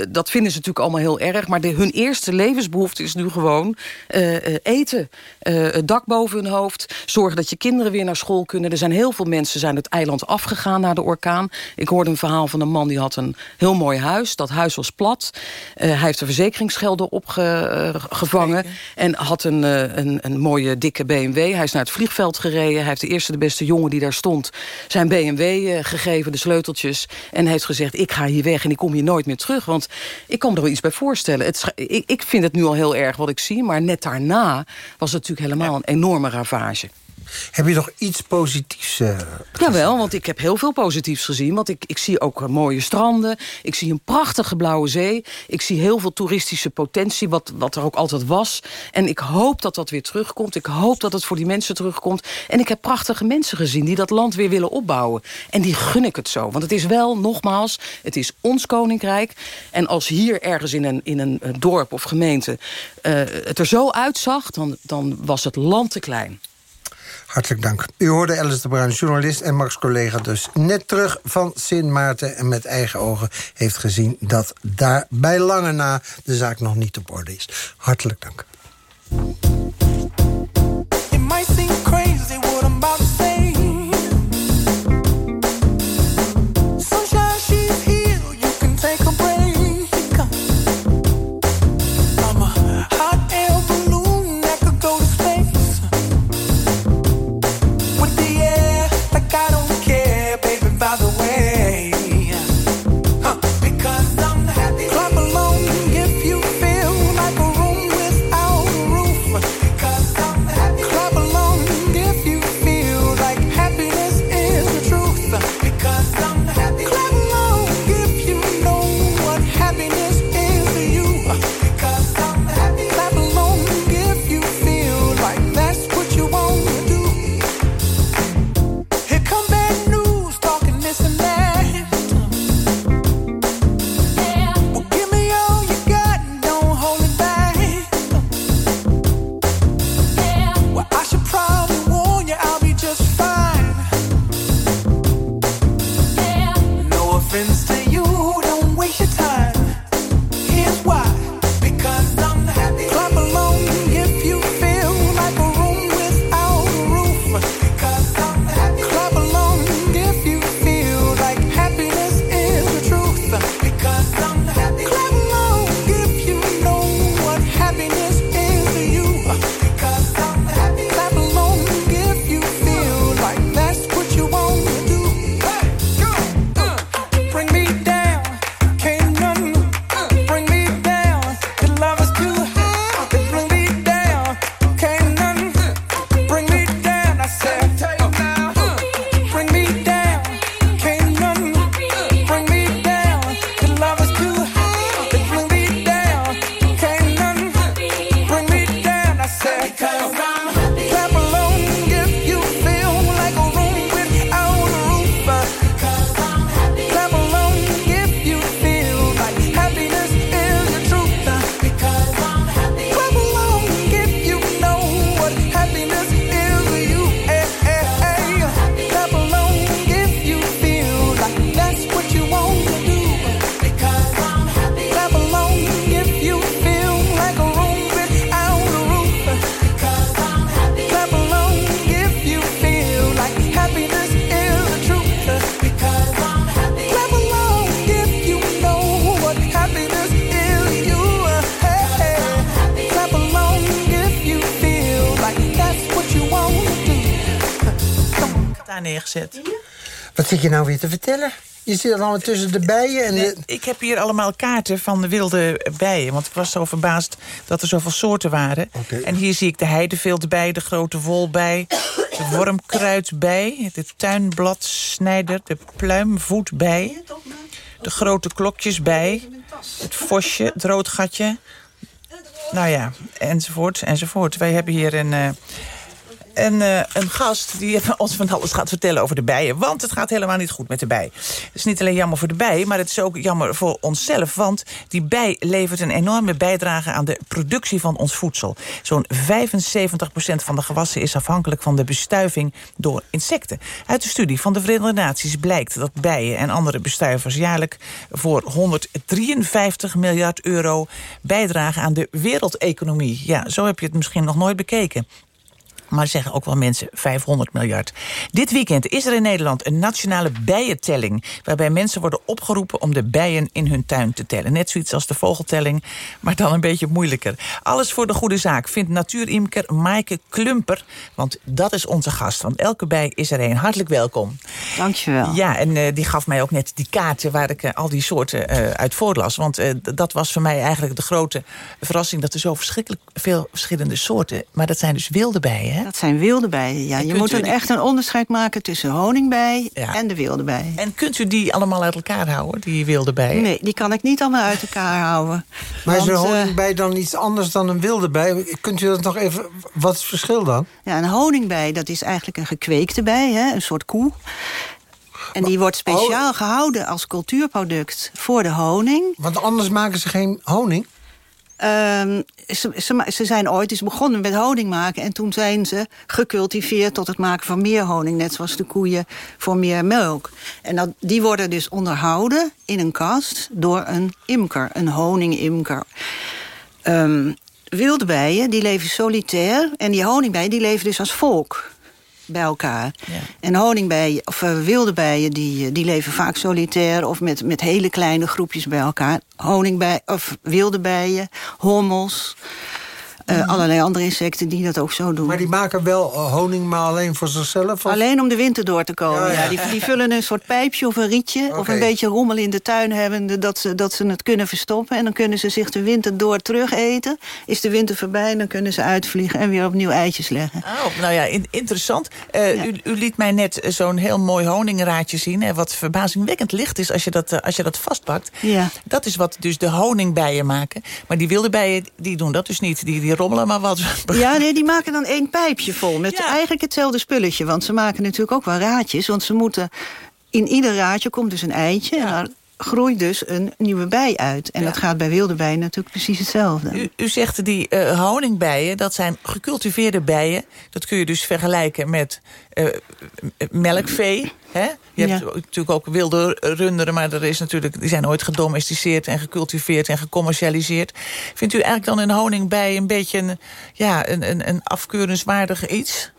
Dat vinden ze natuurlijk allemaal heel erg. Maar de, hun eerste levensbehoefte is nu gewoon eten. Eh, het dak boven hun hoofd. Zorgen dat je kinderen weer naar school kunnen. Er zijn heel veel mensen zijn het eiland afgegaan na de orkaan. Ik hoorde een verhaal van een man die had een heel mooi huis. Dat huis was plat. Eh, hij heeft de verzekeringsgelden opgevangen. en had een, eh, een, een mooie dikke BMW. Hij is naar het vliegveld gereden. Hij heeft de eerste de beste jongen die daar stond... zijn BMW eh, gegeven, de sleuteltjes. En heeft gezegd, ik ga hier weg en ik kom hier nooit meer terug. Want ik kan me er wel iets bij voorstellen. Het, ik, ik vind het nu al heel erg wat ik zie. Maar net daarna was het natuurlijk helemaal een enorme ravage. Heb je nog iets positiefs? eh, Jawel, want ik heb heel veel positiefs gezien. Want ik, ik zie ook eh, mooie stranden. Ik zie een prachtige blauwe zee. Ik zie heel veel toeristische potentie, wat, wat er ook altijd was. En ik hoop dat dat weer terugkomt. Ik hoop dat het voor die mensen terugkomt. En ik heb prachtige mensen gezien die dat land weer willen opbouwen. En die gun ik het zo. Want het is wel, nogmaals, het is ons koninkrijk. En als hier ergens in een, in een eh, dorp of gemeente... het er zo uitzag, dan, dan was het land te klein. Hartelijk dank. U hoorde Alice de Bruin, journalist en Max collega dus net terug van Sint Maarten... en met eigen ogen heeft gezien dat daar bij lange na de zaak nog niet op orde is. Hartelijk dank. Wat zit je nou weer te vertellen? Je zit allemaal tussen de bijen en... Nee, de- ik heb hier allemaal kaarten van de wilde bijen. Want ik was zo verbaasd dat er zoveel soorten waren. En hier zie ik de heideveldbij, de grote wolbij... de wormkruidbij, de tuinbladsnijder... de pluimvoetbij, de grote klokjesbij... het vosje, het roodgatje... Nou ja, enzovoort, enzovoort. Wij hebben hier een... eh, een, eh, een gast die ons van alles gaat vertellen over de bijen. Want het gaat helemaal niet goed met de bij. Het is niet alleen jammer voor de bij, maar het is ook jammer voor onszelf. Want die bij levert een enorme bijdrage aan de productie van ons voedsel. Zo'n 75% van de gewassen is afhankelijk van de bestuiving door insecten. Uit de studie van de Verenigde Naties blijkt dat bijen en andere bestuivers jaarlijks voor 153 miljard euro bijdragen aan de wereldeconomie. Ja, zo heb je het misschien nog nooit bekeken. Maar zeggen ook wel mensen 500 miljard. Dit weekend is er in Nederland een nationale bijentelling... waarbij mensen worden opgeroepen om de bijen in hun tuin te tellen. Net zoiets als de vogeltelling, maar dan een beetje moeilijker. Alles voor de goede zaak vindt natuurimker Maaike Klumper. Want dat is onze gast, want elke bij is er een. Hartelijk welkom. Dankjewel. Ja, en eh, die gaf mij ook net die kaarten waar ik eh, al die soorten eh, uit voorlas. Want dat was voor mij eigenlijk de grote verrassing... dat er zo verschrikkelijk veel verschillende soorten... maar dat zijn dus wilde bijen, hè? Dat zijn wilde bijen, ja. En Je moet die- echt een onderscheid maken tussen honingbij Ja. en de wilde bij. En kunt u die allemaal uit elkaar houden, die wilde bijen? Nee, die kan ik niet allemaal uit elkaar houden. Maar is een Want, eh, honingbij dan iets anders dan een wilde bij? Kunt u dat nog even... Wat is het verschil dan? Ja, een honingbij, dat is eigenlijk een gekweekte bij, hè, een soort koe. En die wordt speciaal gehouden als cultuurproduct voor de honing. Want anders maken ze geen honing? Ehm, ze, ze, zijn ooit eens begonnen met honing maken... en toen zijn ze gecultiveerd tot het maken van meer honing... net zoals de koeien voor meer melk. En dat, die worden dus onderhouden in een kast door een imker, een honingimker. Ehm, wilde bijen die leven solitair en die honingbijen die leven dus als volk bij elkaar. En honingbijen, of eh, wilde bijen, die, eh, die leven vaak solitair... of met, met hele kleine groepjes bij elkaar. Honingbij, of wilde bijen, hommels... eh, allerlei andere insecten die dat ook zo doen. Maar die maken wel eh, honing, maar alleen voor zichzelf? of- Alleen om de winter door te komen. Ja, Ja, ja. Die, die vullen een soort pijpje of een rietje... of een beetje rommel in de tuin hebben... Dat ze, dat ze het kunnen verstoppen. En dan kunnen ze zich de winter door terug eten. Is de winter voorbij, dan kunnen ze uitvliegen... en weer opnieuw eitjes leggen. Oh, nou ja, in- interessant. Eh, u, u liet mij net zo'n heel mooi honingraadje zien... Hè, wat verbazingwekkend licht is als je dat, als je dat vastpakt. Ja. Dat is wat dus de honingbijen maken. Maar die wilde bijen die doen dat dus niet. Die, die rommelen maar wat. Ja, nee, die maken dan één pijpje vol. Met eigenlijk hetzelfde spulletje. Want ze maken natuurlijk ook wel raadjes. Want ze moeten... In ieder raadje komt dus een eitje. En groeit dus een nieuwe bij uit. En dat gaat bij wilde bijen natuurlijk precies hetzelfde. U, u zegt die eh, honingbijen, dat zijn gecultiveerde bijen. Dat kun je dus vergelijken met eh, melkvee. Hè? Je hebt natuurlijk ook wilde runderen, maar er is natuurlijk, die zijn ooit gedomesticeerd en gecultiveerd en gecommercialiseerd. Vindt u eigenlijk dan een honingbij een beetje een, ja, een, een, een afkeurenswaardig iets?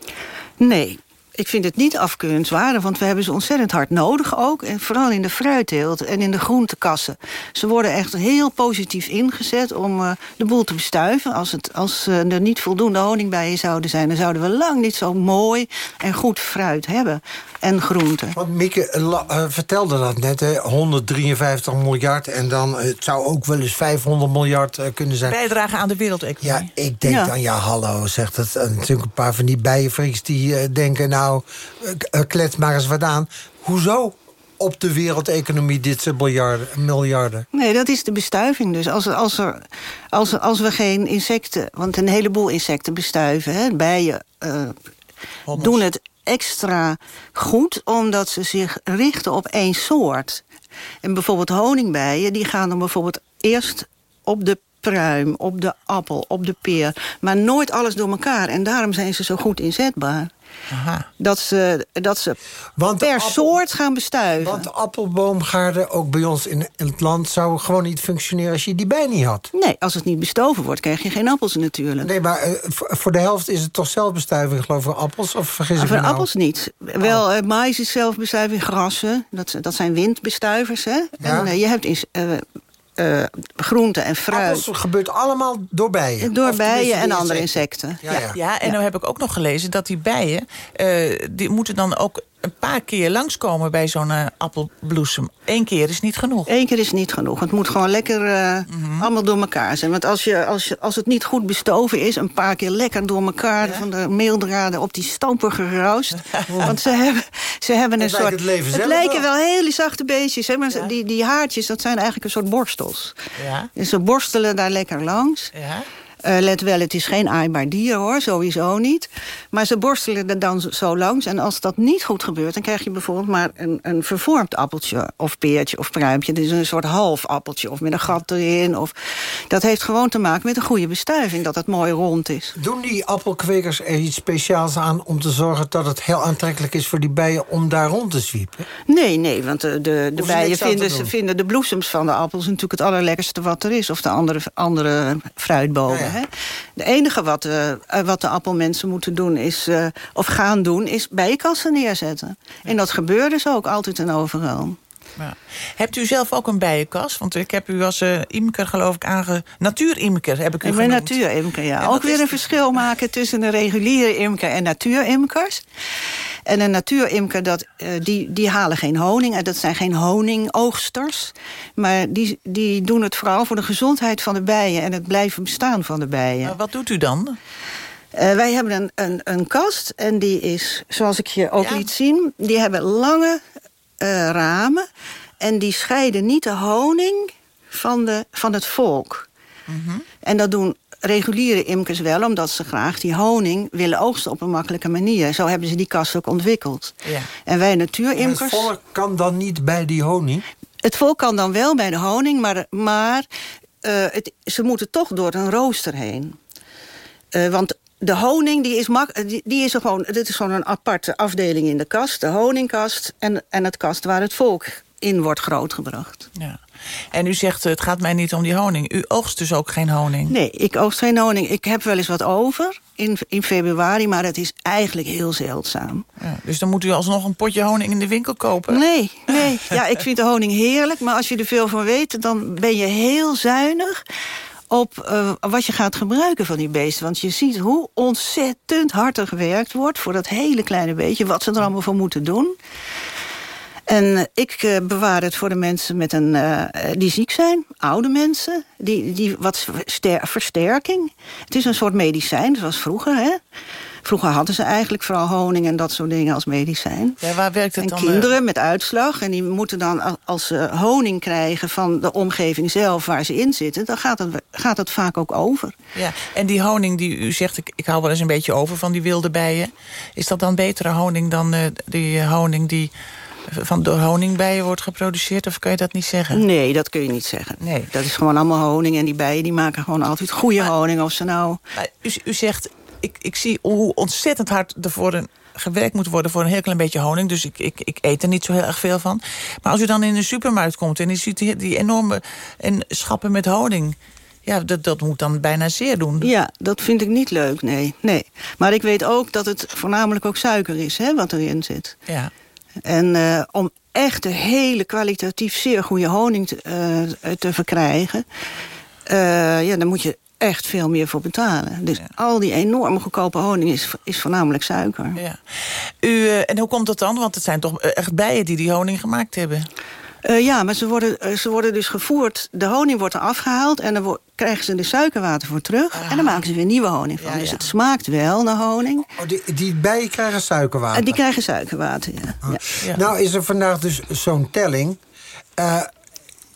Nee, ik vind het niet afkeurenswaardig, want we hebben ze ontzettend hard nodig ook. En vooral in de fruitteelt en in de groentekassen. Ze worden echt heel positief ingezet om eh, de boel te bestuiven. Als, het, als er niet voldoende honingbijen zouden zijn... dan zouden we lang niet zo mooi en goed fruit hebben. En groenten. Want Mieke eh, la- eh, vertelde dat net, hè, 153 miljard... en dan het zou ook wel eens 500 miljard kunnen zijn. Bijdragen aan de wereldeconomie. Ja, ik denk Ja. dan, ja, hallo, zegt het. natuurlijk een paar van die bijenfreaks die denken... nou, k- eh, klets maar eens wat aan. Hoezo op de wereldeconomie dit soort miljarden? miljarden? Nee, dat is de bestuiving dus. Als, als, er, als, als we geen insecten... want een heleboel insecten bestuiven, hè, bijen... eh, doen het extra goed omdat ze zich richten op één soort. En bijvoorbeeld honingbijen, die gaan dan bijvoorbeeld eerst op de pruim, op de appel, op de peer. Maar nooit alles door elkaar. En daarom zijn ze zo goed inzetbaar. Dat ze, dat ze per soort gaan bestuiven. Want de appelboomgaarden, ook bij ons in, het land... zou gewoon niet functioneren als je die bij niet had. Nee, als het niet bestoven wordt, krijg je geen appels natuurlijk. Nee, maar eh, voor de helft is het toch zelfbestuiving, geloof ik, appels? Of vergis ik voor nou? appels niet. Wel, eh, maïs is zelfbestuiving, grassen. Dat, dat zijn windbestuivers. Hè? Ja. En eh, je hebt in, eh groenten en fruit. Appels gebeurt allemaal door bijen. Door bijen en andere insecten. insecten. Ja, Ja, ja. en nou heb ik ook nog gelezen dat die bijen... eh, die moeten dan ook een paar keer langskomen bij zo'n eh, appelbloesem. Eén keer is niet genoeg. Eén keer is niet genoeg. Het moet gewoon lekker eh, Mhm. allemaal door elkaar zijn. Want als, je, als, je, als het niet goed bestoven is... een paar keer lekker door elkaar van de meeldraden op die stamper geroust. Want ze hebben, ze hebben een Het soort... het leven zelf lijken wel. wel hele zachte beestjes. Hè? Maar die, die haartjes, dat zijn eigenlijk een soort borstels. Ja. En ze borstelen daar lekker langs. Ja. Eh, let wel, het is geen aaibaar dier hoor, sowieso niet. Maar ze borstelen er dan zo- langs. En als dat niet goed gebeurt, dan krijg je bijvoorbeeld maar een, een vervormd appeltje of peertje of pruimpje. Dus een soort half appeltje of met een gat erin. Of... Dat heeft gewoon te maken met een goede bestuiving, dat het mooi rond is. Doen die appelkwekers er iets speciaals aan om te zorgen dat het heel aantrekkelijk is voor die bijen om daar rond te zwiepen? Nee, nee, want de, de, de bijen vinden, ze vinden de bloesems van de appels natuurlijk het allerlekkerste wat er is. Of de andere, andere fruitbomen. Ja, ja. Hè? De enige wat, eh, eh, wat de appelmensen moeten doen is, eh, of gaan doen, is bijenkassen neerzetten. En dat gebeurt dus ook altijd en overal. Ja. Hebt u zelf ook een bijenkas? Want ik heb u als eh imker geloof ik aange... Natuurimker heb ik u Ik ben natuurimker, ja. En Ook weer is- een verschil maken tussen een reguliere imker en natuurimkers. En een natuurimker, dat, eh, die, die halen geen honing. En dat zijn geen honingoogsters. Maar die, die doen het vooral voor de gezondheid van de bijen... en het blijven bestaan van de bijen. Maar wat doet u dan? Eh, wij hebben een, een, een kast en die is, zoals ik je ook liet zien... die hebben lange eh, ramen en die scheiden niet de honing van, de, van het volk. En dat doen reguliere imkers wel, omdat ze graag die honing willen oogsten op een makkelijke manier. Zo hebben ze die kast ook ontwikkeld. Ja. En wij natuurimkers... het volk kan dan niet bij die honing? Het volk kan dan wel bij de honing, maar, maar eh, het, ze moeten toch door een rooster heen. Eh, want de honing die is, mak die, die is er gewoon, dit is gewoon een aparte afdeling in de kast. De honingkast en, en het kast waar het volk in wordt grootgebracht. Ja. En u zegt, het gaat mij niet om die honing. U oogst dus ook geen honing? Nee, ik oogst geen honing. Ik heb wel eens wat over in, in februari, maar het is eigenlijk heel zeldzaam. Ja, dus dan moet u alsnog een potje honing in de winkel kopen? Nee, nee. Ja, ik vind de honing heerlijk, maar als je er veel van weet... dan ben je heel zuinig op eh, wat je gaat gebruiken van die beesten. Want je ziet hoe ontzettend hard er gewerkt wordt... voor dat hele kleine beetje, wat ze er allemaal voor moeten doen. En eh, ik eh, bewaar het voor de mensen met een, die ziek zijn, oude mensen. Die, die wat verster- versterking. Het is een soort medicijn, zoals vroeger. Hè? Vroeger hadden ze eigenlijk vooral honing en dat soort dingen als medicijn. Ja, waar werkt het En dan? eh, kinderen met uitslag. En die moeten dan, als ze honing krijgen van de omgeving zelf waar ze in zitten... dan gaat het, gaat het vaak ook over. Ja, en die honing die u zegt, ik, ik hou wel eens een beetje over van die wilde bijen. Is dat dan betere honing dan eh, die honing die van door honingbijen wordt geproduceerd? Of kan je dat niet zeggen? Nee, dat kun je niet zeggen. Nee. Dat is gewoon allemaal honing. En die bijen die maken gewoon altijd goede honing. Of ze nou... U, u zegt, ik, ik zie hoe ontzettend hard ervoor een, gewerkt moet worden voor een heel klein beetje honing. Dus ik, ik, ik eet er niet zo heel erg veel van. Maar als u dan in de supermarkt komt en u ziet die, die enorme en schappen met honing... Ja, dat, dat moet dan bijna zeer doen. Ja, dat vind ik niet leuk, nee. nee. Maar ik weet ook dat het voornamelijk ook suiker is, hè, wat erin zit. Ja. En eh, om echt de hele kwalitatief zeer goede honing te, eh, te verkrijgen... eh, ja, dan moet je echt veel meer voor betalen. Dus al die enorme goedkope honing is, is voornamelijk suiker. Ja. U, eh, en hoe komt dat dan? Want het zijn toch eh, echt bijen die die honing gemaakt hebben. Eh, ja, maar ze worden, ze worden dus gevoerd. De honing wordt er afgehaald en dan krijgen ze er suikerwater voor terug. En dan maken ze weer nieuwe honing van. dus het smaakt wel naar honing. Oh, die, die bijen krijgen suikerwater? En die krijgen suikerwater, ja. ja. Nou is er vandaag dus zo'n telling. Eh,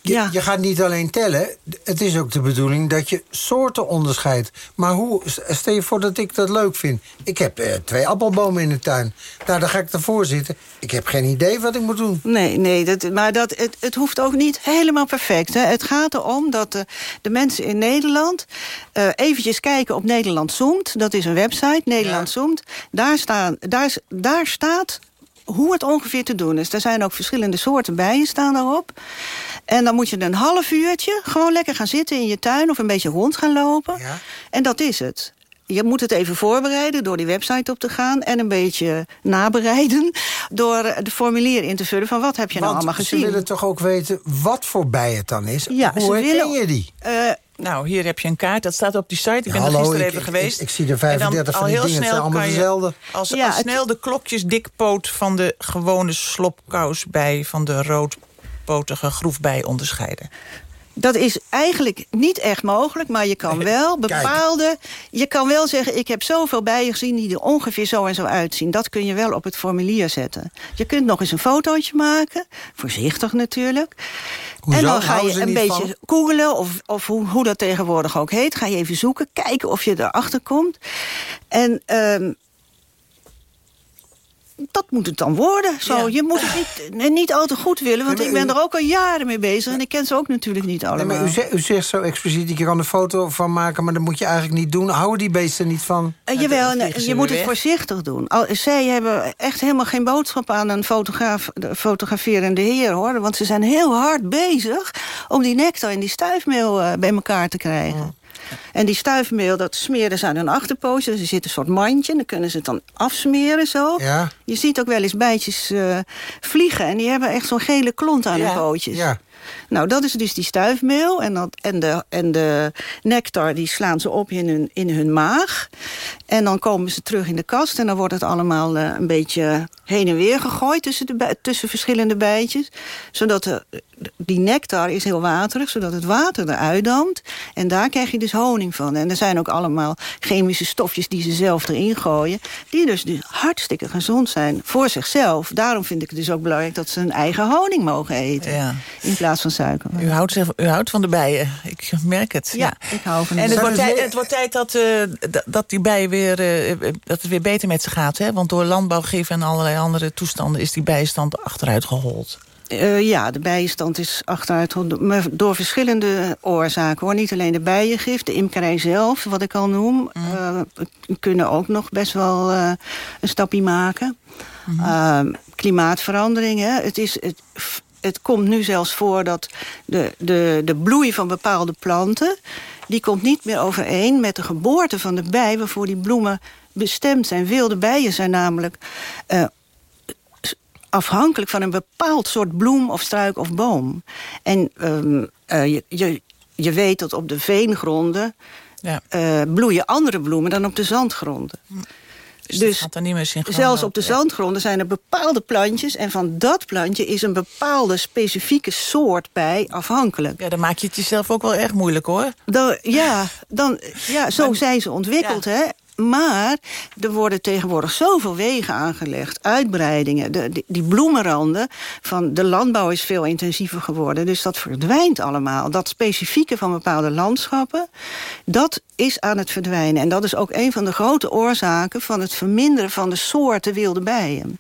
je, je gaat niet alleen tellen. Het is ook de bedoeling dat je soorten onderscheidt. Maar hoe, stel je voor dat ik dat leuk vind. Ik heb eh, twee appelbomen in de tuin. Nou, dan ga ik ervoor zitten. Ik heb geen idee wat ik moet doen. Nee, nee dat, maar dat, het, het hoeft ook niet helemaal perfect. Hè. Het gaat erom dat de, de mensen in Nederland... eh eventjes kijken op Nederland Zoomt. Dat is een website, Nederland Zoomt. Daar, staan, daar, daar staat hoe het ongeveer te doen is. Er zijn ook verschillende soorten bijen staan daarop. En dan moet je een half uurtje gewoon lekker gaan zitten in je tuin... of een beetje rond gaan lopen. En dat is het. Je moet het even voorbereiden door die website op te gaan... en een beetje nabereiden door de formulier in te vullen... van wat heb je nou Want allemaal ze gezien. willen toch ook weten wat voor bij het dan is? Ja, Hoe ze herken willen- je die? Eh, Nou, hier heb je een kaart. Dat staat op die site. Ik ben Ja, er gisteren ik- even ik- geweest. ik zie er En dan 35 van al die heel dingen. Het zijn snel allemaal dezelfde. Als, Ja, als het- snel de klokjes dikpoot van de gewone slopkous bij... van de roodpotige groefbij onderscheiden. Dat is eigenlijk niet echt mogelijk, maar je kan wel bepaalde... Je kan wel zeggen, ik heb zoveel bijen gezien die er ongeveer zo en zo uitzien. Dat kun je wel op het formulier zetten. Je kunt nog eens een fotootje maken, voorzichtig natuurlijk. Hoezo? En dan ga je een beetje van? googelen, of, of hoe, hoe dat tegenwoordig ook heet. Ga je even zoeken, kijken of je erachter komt. En... ehm, dat moet het dan worden. Zo. Je moet het niet, niet al te goed willen, want Nee, ik ben u- er ook al jaren mee bezig... en ik ken ze ook natuurlijk niet Nee, allemaal. maar u, zegt, u zegt zo expliciet, je kan een foto van maken... maar dat moet je eigenlijk niet doen. Houden die beesten niet van? Eh, jawel, je moet het voorzichtig doen. Al, zij hebben echt helemaal geen boodschap aan een fotograaf, de fotograferende heer, hoor. Want ze zijn heel hard bezig om die nectar en die stuifmeel eh, bij elkaar te krijgen. En die stuifmeel, dat smeren ze aan hun achterpootje. Dus er zit een soort mandje, dan kunnen ze het dan afsmeren zo. Ja. Je ziet ook wel eens bijtjes eh, vliegen. En die hebben echt zo'n gele klont aan hun pootjes. Ja. Nou, dat is dus die stuifmeel. En, dat, en, de, en de nectar, die slaan ze op in hun, in hun maag. En dan komen ze terug in de kast. En dan wordt het allemaal eh, een beetje heen en weer gegooid... tussen, de, tussen verschillende bijtjes. Zodat de, die nectar is heel waterig, zodat het water eruit dampt. En daar krijg je dus honing van. En er zijn ook allemaal chemische stofjes die ze zelf erin gooien... die dus, dus hartstikke gezond zijn voor zichzelf. Daarom vind ik het dus ook belangrijk dat ze hun eigen honing mogen eten. Ja. In plaats van suiker. U houdt, u houdt van de bijen. Ik merk het. Ja, ik hou van En de het wordt, tijd, het wordt tijd dat, eh, dat- dat die bijen weer, eh, dat het weer beter met ze gaat. Hè? Want door landbouwgif en allerlei andere toestanden is die bijenstand achteruit gehold. Eh, ja, de bijenstand is achteruit gehold, maar door verschillende oorzaken. Hoor. Niet alleen de bijengif, de imkerij zelf, wat ik al noem... eh, kunnen ook nog best wel eh, een stapje maken. Eh, klimaatverandering, hè. Het, is, het, het komt nu zelfs voor dat de, de, de bloei van bepaalde planten... die komt niet meer overeen met de geboorte van de bij... waarvoor die bloemen bestemd zijn. Wilde bijen zijn namelijk... eh, afhankelijk van een bepaald soort bloem of struik of boom. En ehm, eh, je, je, je weet dat op de veengronden Ja. eh, bloeien andere bloemen dan op de zandgronden. Dus, dat gaat er niet meer synchroon Zelfs op de zandgronden zijn er bepaalde plantjes... en van dat plantje is een bepaalde specifieke soort bij afhankelijk. Ja, dan maak je het jezelf ook wel erg moeilijk, hoor. Dan, ja, dan, ja, zo zijn ze ontwikkeld, hè. Maar er worden tegenwoordig zoveel wegen aangelegd, uitbreidingen. De, die, die bloemenranden van de landbouw is veel intensiever geworden. Dus dat verdwijnt allemaal. Dat specifieke van bepaalde landschappen, dat is aan het verdwijnen. En dat is ook een van de grote oorzaken van het verminderen van de soorten wilde bijen.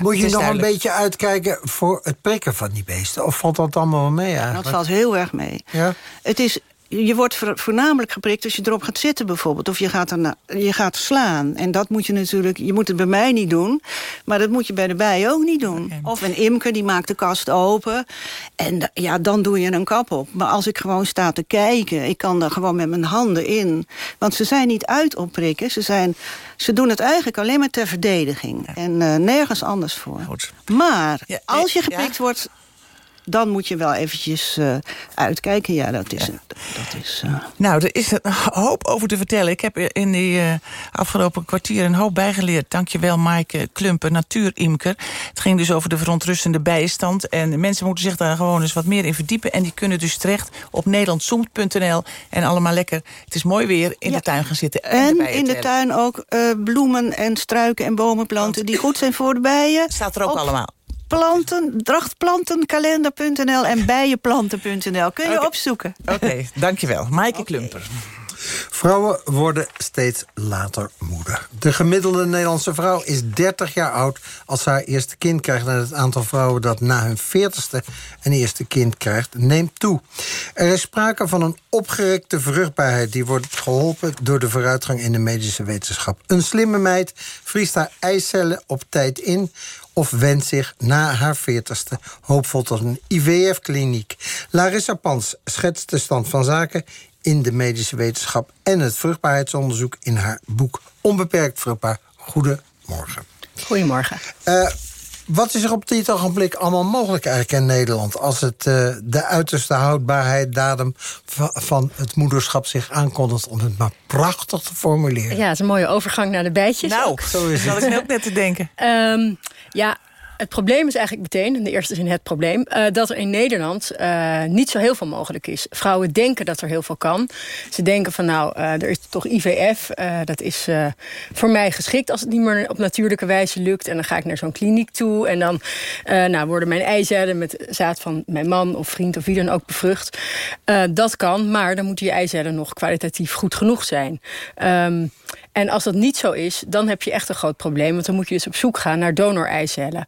Moet je nog een beetje uitkijken voor het prikken van die beesten? Of valt dat allemaal wel mee eigenlijk? Dat valt heel erg mee. Ja? Het is, je wordt voor- voornamelijk geprikt als je erop gaat zitten bijvoorbeeld. Of je gaat, erna, je gaat slaan. En dat moet je natuurlijk... Je moet het bij mij niet doen. Maar dat moet je bij de bijen ook niet doen. Of een imker die maakt de kast open. En ja, dan doe je een kap op. Maar als ik gewoon sta te kijken... Ik kan daar gewoon met mijn handen in. Want ze zijn niet uit op prikken. Ze, zijn, ze doen het eigenlijk alleen maar ter verdediging. En eh, nergens anders voor. Maar als je geprikt wordt dan moet je wel eventjes eh, uitkijken. Ja, dat is... Dat is eh, Nou, er is een hoop over te vertellen. Ik heb in die eh, afgelopen kwartier een hoop bijgeleerd. Dankjewel, Maaike Klumpen, natuurimker. Het ging dus over de verontrustende bijenstand. En mensen moeten zich daar gewoon eens wat meer in verdiepen. En die kunnen dus terecht op nederlandsomt.nl. En allemaal lekker, het is mooi weer, in de tuin gaan zitten. En, in de tuin ook bloemen en struiken en bomenplanten... die goed zijn voor de bijen. Staat er ook Op allemaal. Planten, drachtplantenkalender.nl en bijenplanten.nl. Kun je Oké. opzoeken. Oké, dankjewel. Maaike Klumper. Vrouwen worden steeds later moeder. De gemiddelde Nederlandse vrouw is 30 jaar oud als ze haar eerste kind krijgt. En het aantal vrouwen dat na hun 40ste een eerste kind krijgt, neemt toe. Er is sprake van een opgerekte vruchtbaarheid... die wordt geholpen door de vooruitgang in de medische wetenschap. Een slimme meid vriest haar eicellen op tijd in of wendt zich na haar 40ste hoopvol tot een IVF-kliniek. Larissa Pans schetst de stand van zaken in de medische wetenschap en het vruchtbaarheidsonderzoek in haar boek Onbeperkt Vruchtbaar. Goedemorgen. Goedemorgen. Eh, Wat is er op dit ogenblik allemaal mogelijk eigenlijk in Nederland... als het uh, de uiterste houdbaarheid datum van het moederschap zich aankondigt... om het maar prachtig te formuleren? Ja, het is een mooie overgang naar de bijtjes. Nou, ook. zo is het. Dat ik ook net te denken. Um, ja, het probleem is eigenlijk meteen, in de eerste zin het probleem... Uh, dat er in Nederland uh, niet zo heel veel mogelijk is. Vrouwen denken dat er heel veel kan. Ze denken van nou, uh, er is toch IVF. dat is voor mij geschikt als het niet meer op natuurlijke wijze lukt. En dan ga ik naar zo'n kliniek toe. En dan nou, worden mijn eicellen met zaad van mijn man of vriend of wie dan ook bevrucht. dat kan, maar dan moeten je eicellen nog kwalitatief goed genoeg zijn. Um, en als dat niet zo is, dan heb je echt een groot probleem. Want dan moet je dus op zoek gaan naar donoreicellen.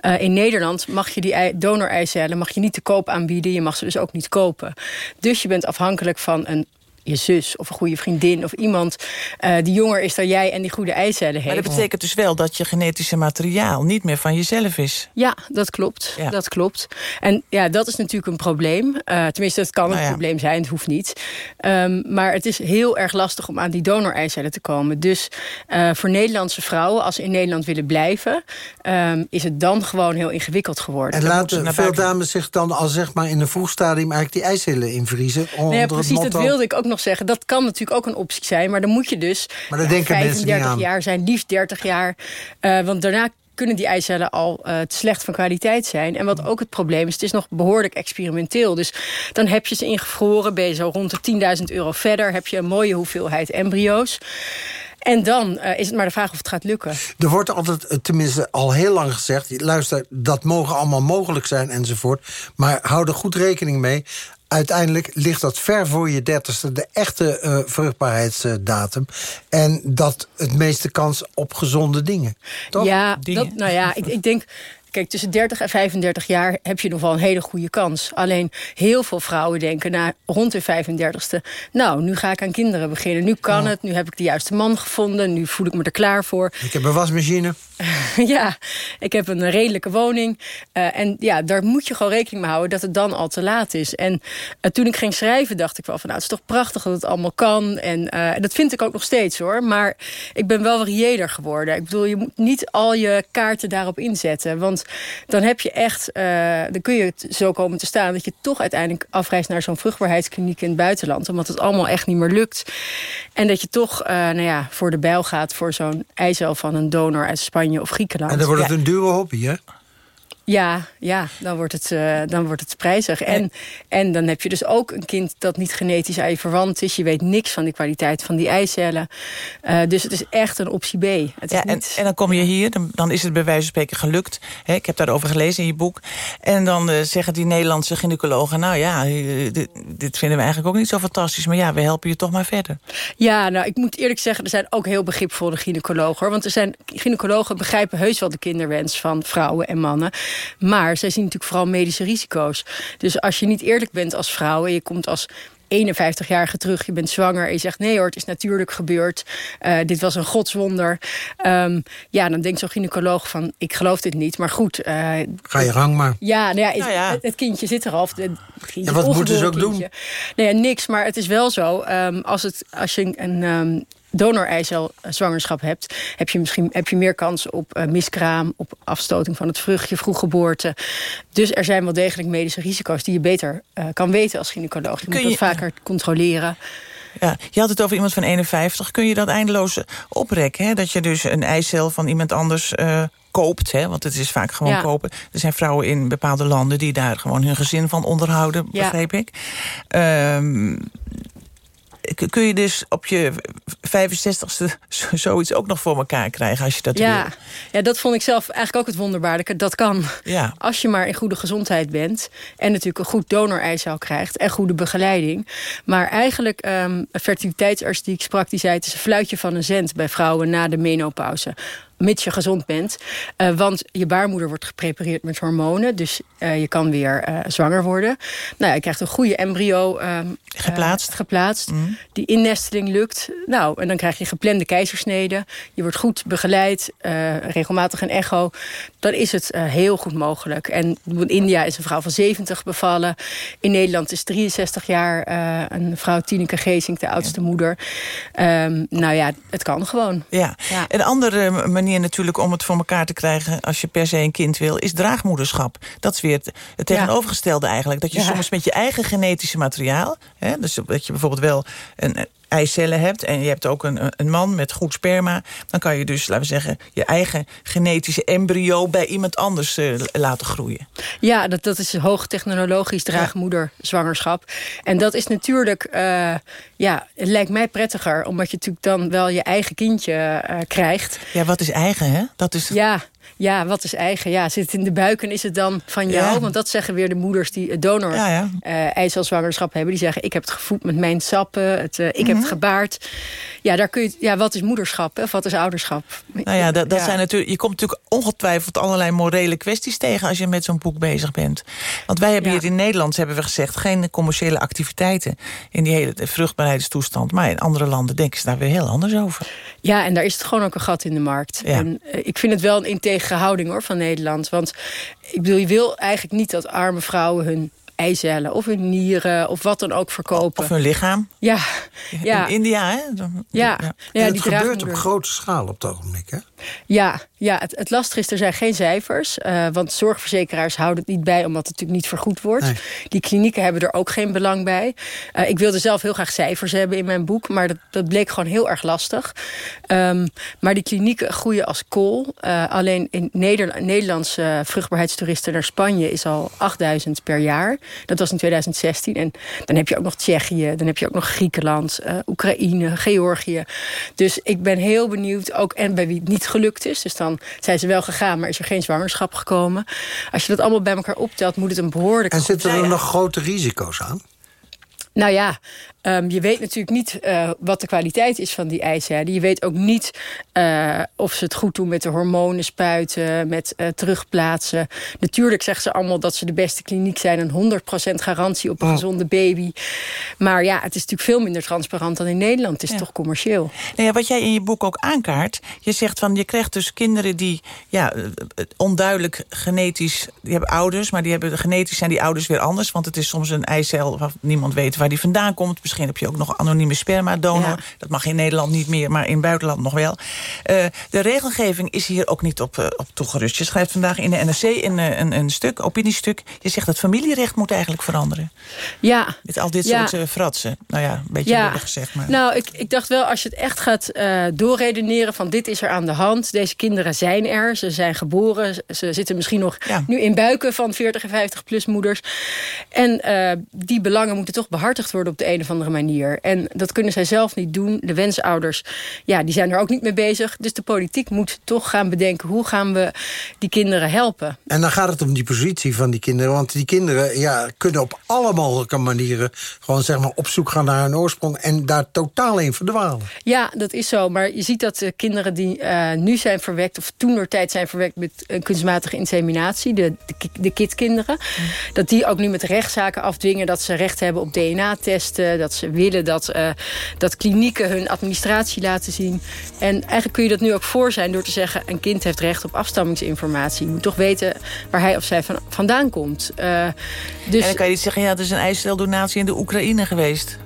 Uh, in Nederland mag je die donoreicellen mag je niet te koop aanbieden. Je mag ze dus ook niet kopen. Dus je bent afhankelijk van een je zus of een goede vriendin of iemand uh, die jonger is dan jij en die goede eicellen heeft. Maar dat betekent dus wel dat je genetische materiaal niet meer van jezelf is. Ja, dat klopt. Ja. Dat klopt. En ja, dat is natuurlijk een probleem. Uh, tenminste, dat kan nou ja. een probleem zijn, het hoeft niet. Um, maar het is heel erg lastig om aan die donoreicellen te komen. Dus uh, voor Nederlandse vrouwen, als ze in Nederland willen blijven... Um, is het dan gewoon heel ingewikkeld geworden. En laten veel dames zich dan al zeg maar in een vroeg stadium... eigenlijk die eicellen invriezen? Nou ja, precies, dat wilde ik ook nog zeggen. Dat kan natuurlijk ook een optie zijn. Maar dan moet je dus maar ja, 35 jaar zijn, liefst 30 jaar. Uh, want daarna kunnen die eicellen al uh, te slecht van kwaliteit zijn. En wat ook het probleem is, het is nog behoorlijk experimenteel. Dus dan heb je ze ingevroren, ben je zo rond de 10.000 euro verder... heb je een mooie hoeveelheid embryo's. En dan uh, is het maar de vraag of het gaat lukken. Er wordt altijd, tenminste al heel lang gezegd... luister, dat mogen allemaal mogelijk zijn enzovoort... maar hou er goed rekening mee uiteindelijk ligt dat ver voor je dertigste... de echte uh, vruchtbaarheidsdatum. En dat het meeste kans op gezonde dingen. Toch? Ja, dat, nou ja, ik, ik denk... Kijk, tussen 30 en 35 jaar heb je nog wel een hele goede kans. Alleen heel veel vrouwen denken na rond de 35ste... nou, nu ga ik aan kinderen beginnen. Nu kan Ja. het, nu heb ik de juiste man gevonden. Nu voel ik me er klaar voor. Ik heb een wasmachine. ja, ik heb een redelijke woning. Uh, en ja, daar moet je gewoon rekening mee houden dat het dan al te laat is. En uh, toen ik ging schrijven dacht ik wel van... nou, het is toch prachtig dat het allemaal kan. En uh, dat vind ik ook nog steeds hoor. Maar ik ben wel reëler geworden. Ik bedoel, je moet niet al je kaarten daarop inzetten. Want dan heb je echt... dan kun je zo komen te staan... dat je toch uiteindelijk afreist naar zo'n vruchtbaarheidskliniek in het buitenland. Omdat het allemaal echt niet meer lukt. En dat je toch nou ja, voor de bijl gaat... voor zo'n eicel van een donor uit Spanje of Griekenland. En dan wordt het een dure hobby, hè? Ja, ja dan, wordt het, uh, dan wordt het prijzig. En, en dan heb je dus ook een kind dat niet genetisch aan je verwant is. Je weet niks van de kwaliteit van die eicellen. Uh, dus het is echt een optie B. Het ja, is niet... en, en dan kom je hier, dan, dan is het bij wijze van spreken gelukt. He, ik heb daarover gelezen in je boek. En dan uh, zeggen die Nederlandse gynaecologen... nou ja, dit, dit, vinden we eigenlijk ook niet zo fantastisch... maar ja, we helpen je toch maar verder. Ja, nou, ik moet eerlijk zeggen... er zijn ook heel begripvolle gynaecologen. Hoor, want er zijn gynaecologen begrijpen heus wel de kinderwens... van vrouwen en mannen. Maar zij zien natuurlijk vooral medische risico's. Dus als je niet eerlijk bent als vrouw... en je komt als 51-jarige terug, je bent zwanger... en je zegt, nee hoor, het is natuurlijk gebeurd. Uh, dit was een godswonder. Um, ja, dan denkt zo'n gynaecoloog van, ik geloof dit niet. Maar goed... Uh, Ga je gang maar. Ja, nou ja, het, nou ja. Het, het, kindje zit er al. Het ja, wat moeten ze ook kindje. doen? Nee, ja, niks, maar het is wel zo. Um, als, het, als je een... Um, donoreicelzwangerschap hebt... heb je misschien heb je meer kans op uh, miskraam... op afstoting van het vruchtje, vroeggeboorte. Dus er zijn wel degelijk medische risico's... die je beter uh, kan weten als gynaecoloog. Je Kun moet dat je- vaker controleren. Ja, je had het over iemand van 51. Kun je dat eindeloos oprekken? Hè? Dat je dus een eicel van iemand anders uh, koopt. Hè? Want het is vaak gewoon Ja. kopen. Er zijn vrouwen in bepaalde landen die daar gewoon hun gezin van onderhouden, Ja. begreep ik. Ehm, k- kun je dus op je 65ste zoiets ook nog voor elkaar krijgen als je dat Ja. wil? ja, dat vond ik zelf eigenlijk ook het wonderbaarlijke. Dat kan. Ja. Als je maar in goede gezondheid bent... en natuurlijk een goed donoreicel krijgt... en goede begeleiding. Maar eigenlijk, um, een fertiliteitsarts die ik sprak... die zei het is een fluitje van een cent bij vrouwen na de menopauze mits je gezond bent. Uh, want je baarmoeder wordt geprepareerd met hormonen. Dus uh, je kan weer uh, zwanger worden. Nou ja, je krijgt een goede embryo um, Geplaatst. geplaatst. Die innesteling lukt. Nou, en dan krijg je geplande keizersnede. Je wordt goed begeleid. regelmatig een echo. Dan is het heel goed mogelijk. En in India is een vrouw van 70 bevallen. In Nederland is 63 jaar een vrouw Tineke Geesink, de oudste moeder. Um, nou ja, het kan gewoon. Ja. ja. Een andere manier manier natuurlijk om het voor elkaar te krijgen... als je per se een kind wil, is draagmoederschap. Dat is weer het, het tegenovergestelde eigenlijk. Dat je Ja. soms met je eigen genetische materiaal... Hè, dus dat je bijvoorbeeld wel een, een eicellen hebt... en je hebt ook een, een man met goed sperma... dan kan je dus, laten we zeggen... je eigen genetische embryo bij iemand anders eh, laten groeien. Ja, dat, dat is hoogtechnologisch draagmoederzwangerschap. En dat is natuurlijk, eh, ja, het lijkt mij prettiger... omdat je natuurlijk dan wel je eigen kindje eh, krijgt. Ja, wat is eigen, hè? Dat is... Ja, ja, wat is eigen? Ja, zit het in de buik en is het dan van jou? Ja. Want dat zeggen weer de moeders die het donor Ja, ja. eh, eicelzwangerschap hebben. Die zeggen, ik heb het gevoed met mijn sappen, het, eh, ik heb Mhm. het gebaard. Ja, daar kun je, ja, wat is moederschap? Of wat is ouderschap? Nou ja, dat, dat. Zijn natuurlijk, je komt natuurlijk ongetwijfeld allerlei morele kwesties tegen... als je met zo'n boek bezig bent. Want wij hebben hier in Nederland, hebben we gezegd... geen commerciële activiteiten in die hele vruchtbaarheidstoestand. Maar in andere landen denken ze daar weer heel anders over. Ja, en daar is het gewoon ook een gat in de markt. En eh, ik vind het wel een integere houding hoor, van Nederland. Want ik bedoel, je wil eigenlijk niet dat arme vrouwen hun eicellen of hun nieren of wat dan ook verkopen. Of hun lichaam. Ja, ja. In India, hè? Ja, Ja. ja. En het die gebeurt op grote schaal op het ogenblik, hè? Ja, ja het, het lastige is, er zijn geen cijfers. eh, want zorgverzekeraars houden het niet bij, omdat het natuurlijk niet vergoed wordt. Nee. Die klinieken hebben er ook geen belang bij. Eh, ik wilde zelf heel graag cijfers hebben in mijn boek, maar dat, dat bleek gewoon heel erg lastig. Ehm, maar die klinieken groeien als kool. Eh, alleen in Neder Nederlandse vruchtbaarheidstoeristen naar Spanje is al 8000 per jaar. Dat was in 2016. En dan heb je ook nog Tsjechië, dan heb je ook nog Griekenland, eh, Oekraïne, Georgië. Dus ik ben heel benieuwd, ook en bij wie het niet gelukt is. Dus dan zijn ze wel gegaan, maar is er geen zwangerschap gekomen. Als je dat allemaal bij elkaar optelt, moet het een behoorlijk En zitten er nog grote risico's aan? Nou ja, ehm, je weet natuurlijk niet eh, wat de kwaliteit is van die eicellen. Je weet ook niet eh, of ze het goed doen met de hormonen spuiten, met eh, terugplaatsen. Natuurlijk zeggen ze allemaal dat ze de beste kliniek zijn... en 100% garantie op een gezonde baby. Maar ja, het is natuurlijk veel minder transparant dan in Nederland. Het is toch commercieel. Nou ja, wat jij in je boek ook aankaart... je zegt van, je krijgt dus kinderen die ja, onduidelijk genetisch... die hebben ouders, maar die hebben, genetisch zijn die ouders weer anders... want het is soms een eicel waar niemand weet waar die vandaan komt. Misschien heb je ook nog anonieme spermadonor. Ja. Dat mag in Nederland niet meer, maar in buitenland nog wel. Eh, de regelgeving is hier ook niet op, eh, op toegerust. Je schrijft vandaag in de NRC een, eh, een, een stuk, opiniestuk... je zegt dat familierecht moet eigenlijk veranderen. Ja. Met al dit Ja. soort eh, fratsen. Nou ja, een beetje Ja. gezegd, maar... Nou, ik, ik dacht wel, als je het echt gaat doorredeneren... van dit is er aan de hand, deze kinderen zijn er, ze zijn geboren... ze- zitten misschien nog nu in buiken van 40 en 50 plus moeders. En die belangen moeten toch behartigd worden op de een of andere manier. En dat kunnen zij zelf niet doen. De wensouders, ja, die zijn er ook niet mee bezig. Dus de politiek moet toch gaan bedenken... hoe gaan we die kinderen helpen? En dan gaat het om die positie van die kinderen. Want die kinderen ja, kunnen op alle mogelijke manieren... gewoon zeg maar op zoek gaan naar hun oorsprong... en daar totaal in verdwalen. Ja, dat is zo. Maar je ziet dat de kinderen die eh, nu zijn verwekt... of toen door tijd zijn verwekt met een kunstmatige inseminatie... de, de, de kindkinderen, dat die ook nu met rechtszaken afdwingen... dat ze recht hebben op DNA-testen. Dat ze willen dat, eh, dat klinieken hun administratie laten zien. En eigenlijk kun je dat nu ook voor zijn door te zeggen... een kind heeft recht op afstammingsinformatie. Je moet toch weten waar hij of zij van, vandaan komt. Eh, dus... En dan kan je niet zeggen, ja, het is een eiceldonatie in de Oekraïne geweest.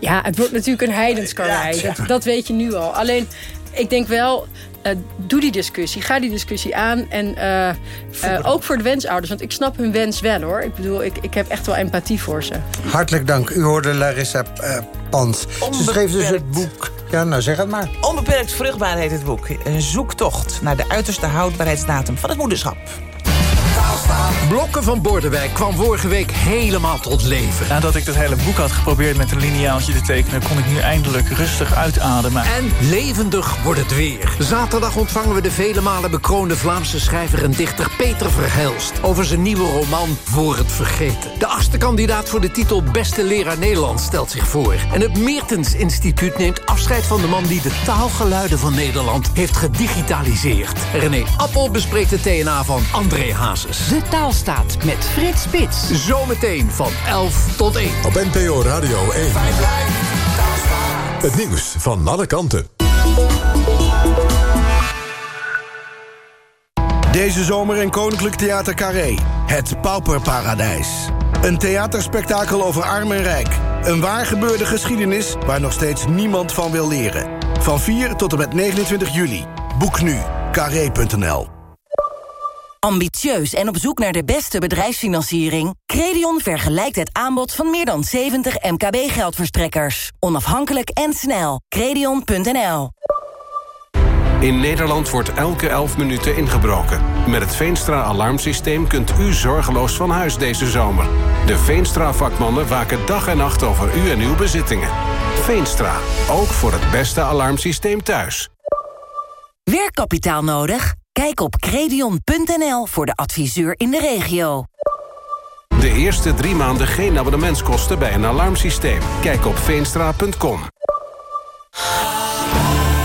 Ja, het wordt natuurlijk een heidenskarwei. Ja, ja. dat, dat weet je nu al. Alleen, ik denk wel... eh, doe die discussie, ga die discussie aan. En eh, eh, ook voor de wensouders, want ik snap hun wens wel hoor. Ik bedoel, ik, ik heb echt wel empathie voor ze. Hartelijk dank. U hoorde Larissa eh, Pans. Ze schreef dus het boek... Ja, nou zeg het maar. Onbeperkt vruchtbaar heet het boek. Een zoektocht naar de uiterste houdbaarheidsdatum van het moederschap. Blokken van Bordewijk kwam vorige week helemaal tot leven. Nadat ik het hele boek had geprobeerd met een lineaaltje te tekenen... kon ik nu eindelijk rustig uitademen. En levendig wordt het weer. Zaterdag ontvangen we de vele malen bekroonde Vlaamse schrijver en dichter Peter Verhelst... over zijn nieuwe roman Voor het Vergeten. De achtste kandidaat voor de titel Beste Leraar Nederland stelt zich voor. En het Meertens Instituut neemt afscheid van de man... die de taalgeluiden van Nederland heeft gedigitaliseerd. René Appel bespreekt de TNA van André De taalstaat met Frits Spits. Zometeen van 11 tot 1. Op NPO Radio 1. Het nieuws van alle kanten. Deze zomer in Koninklijk Theater Carré. Het Pauperparadijs. Een theaterspektakel over arm en rijk. Een waar gebeurde geschiedenis waar nog steeds niemand van wil leren. Van 4 tot en met 29 juli. Boek nu. Carré.nl Ambitieus en op zoek naar de beste bedrijfsfinanciering? Credion vergelijkt het aanbod van meer dan 70 MKB-geldverstrekkers. Onafhankelijk en snel. Credion.nl In Nederland wordt elke 11 minuten ingebroken. Met het Veenstra-alarmsysteem kunt u zorgeloos van huis deze zomer. De Veenstra-vakmannen waken dag en nacht over u en uw bezittingen. Veenstra, ook voor het beste alarmsysteem thuis. Werkkapitaal nodig? Kijk op credion.nl voor de adviseur in de regio. De eerste drie maanden geen abonnementskosten bij een alarmsysteem. Kijk op veenstra.com.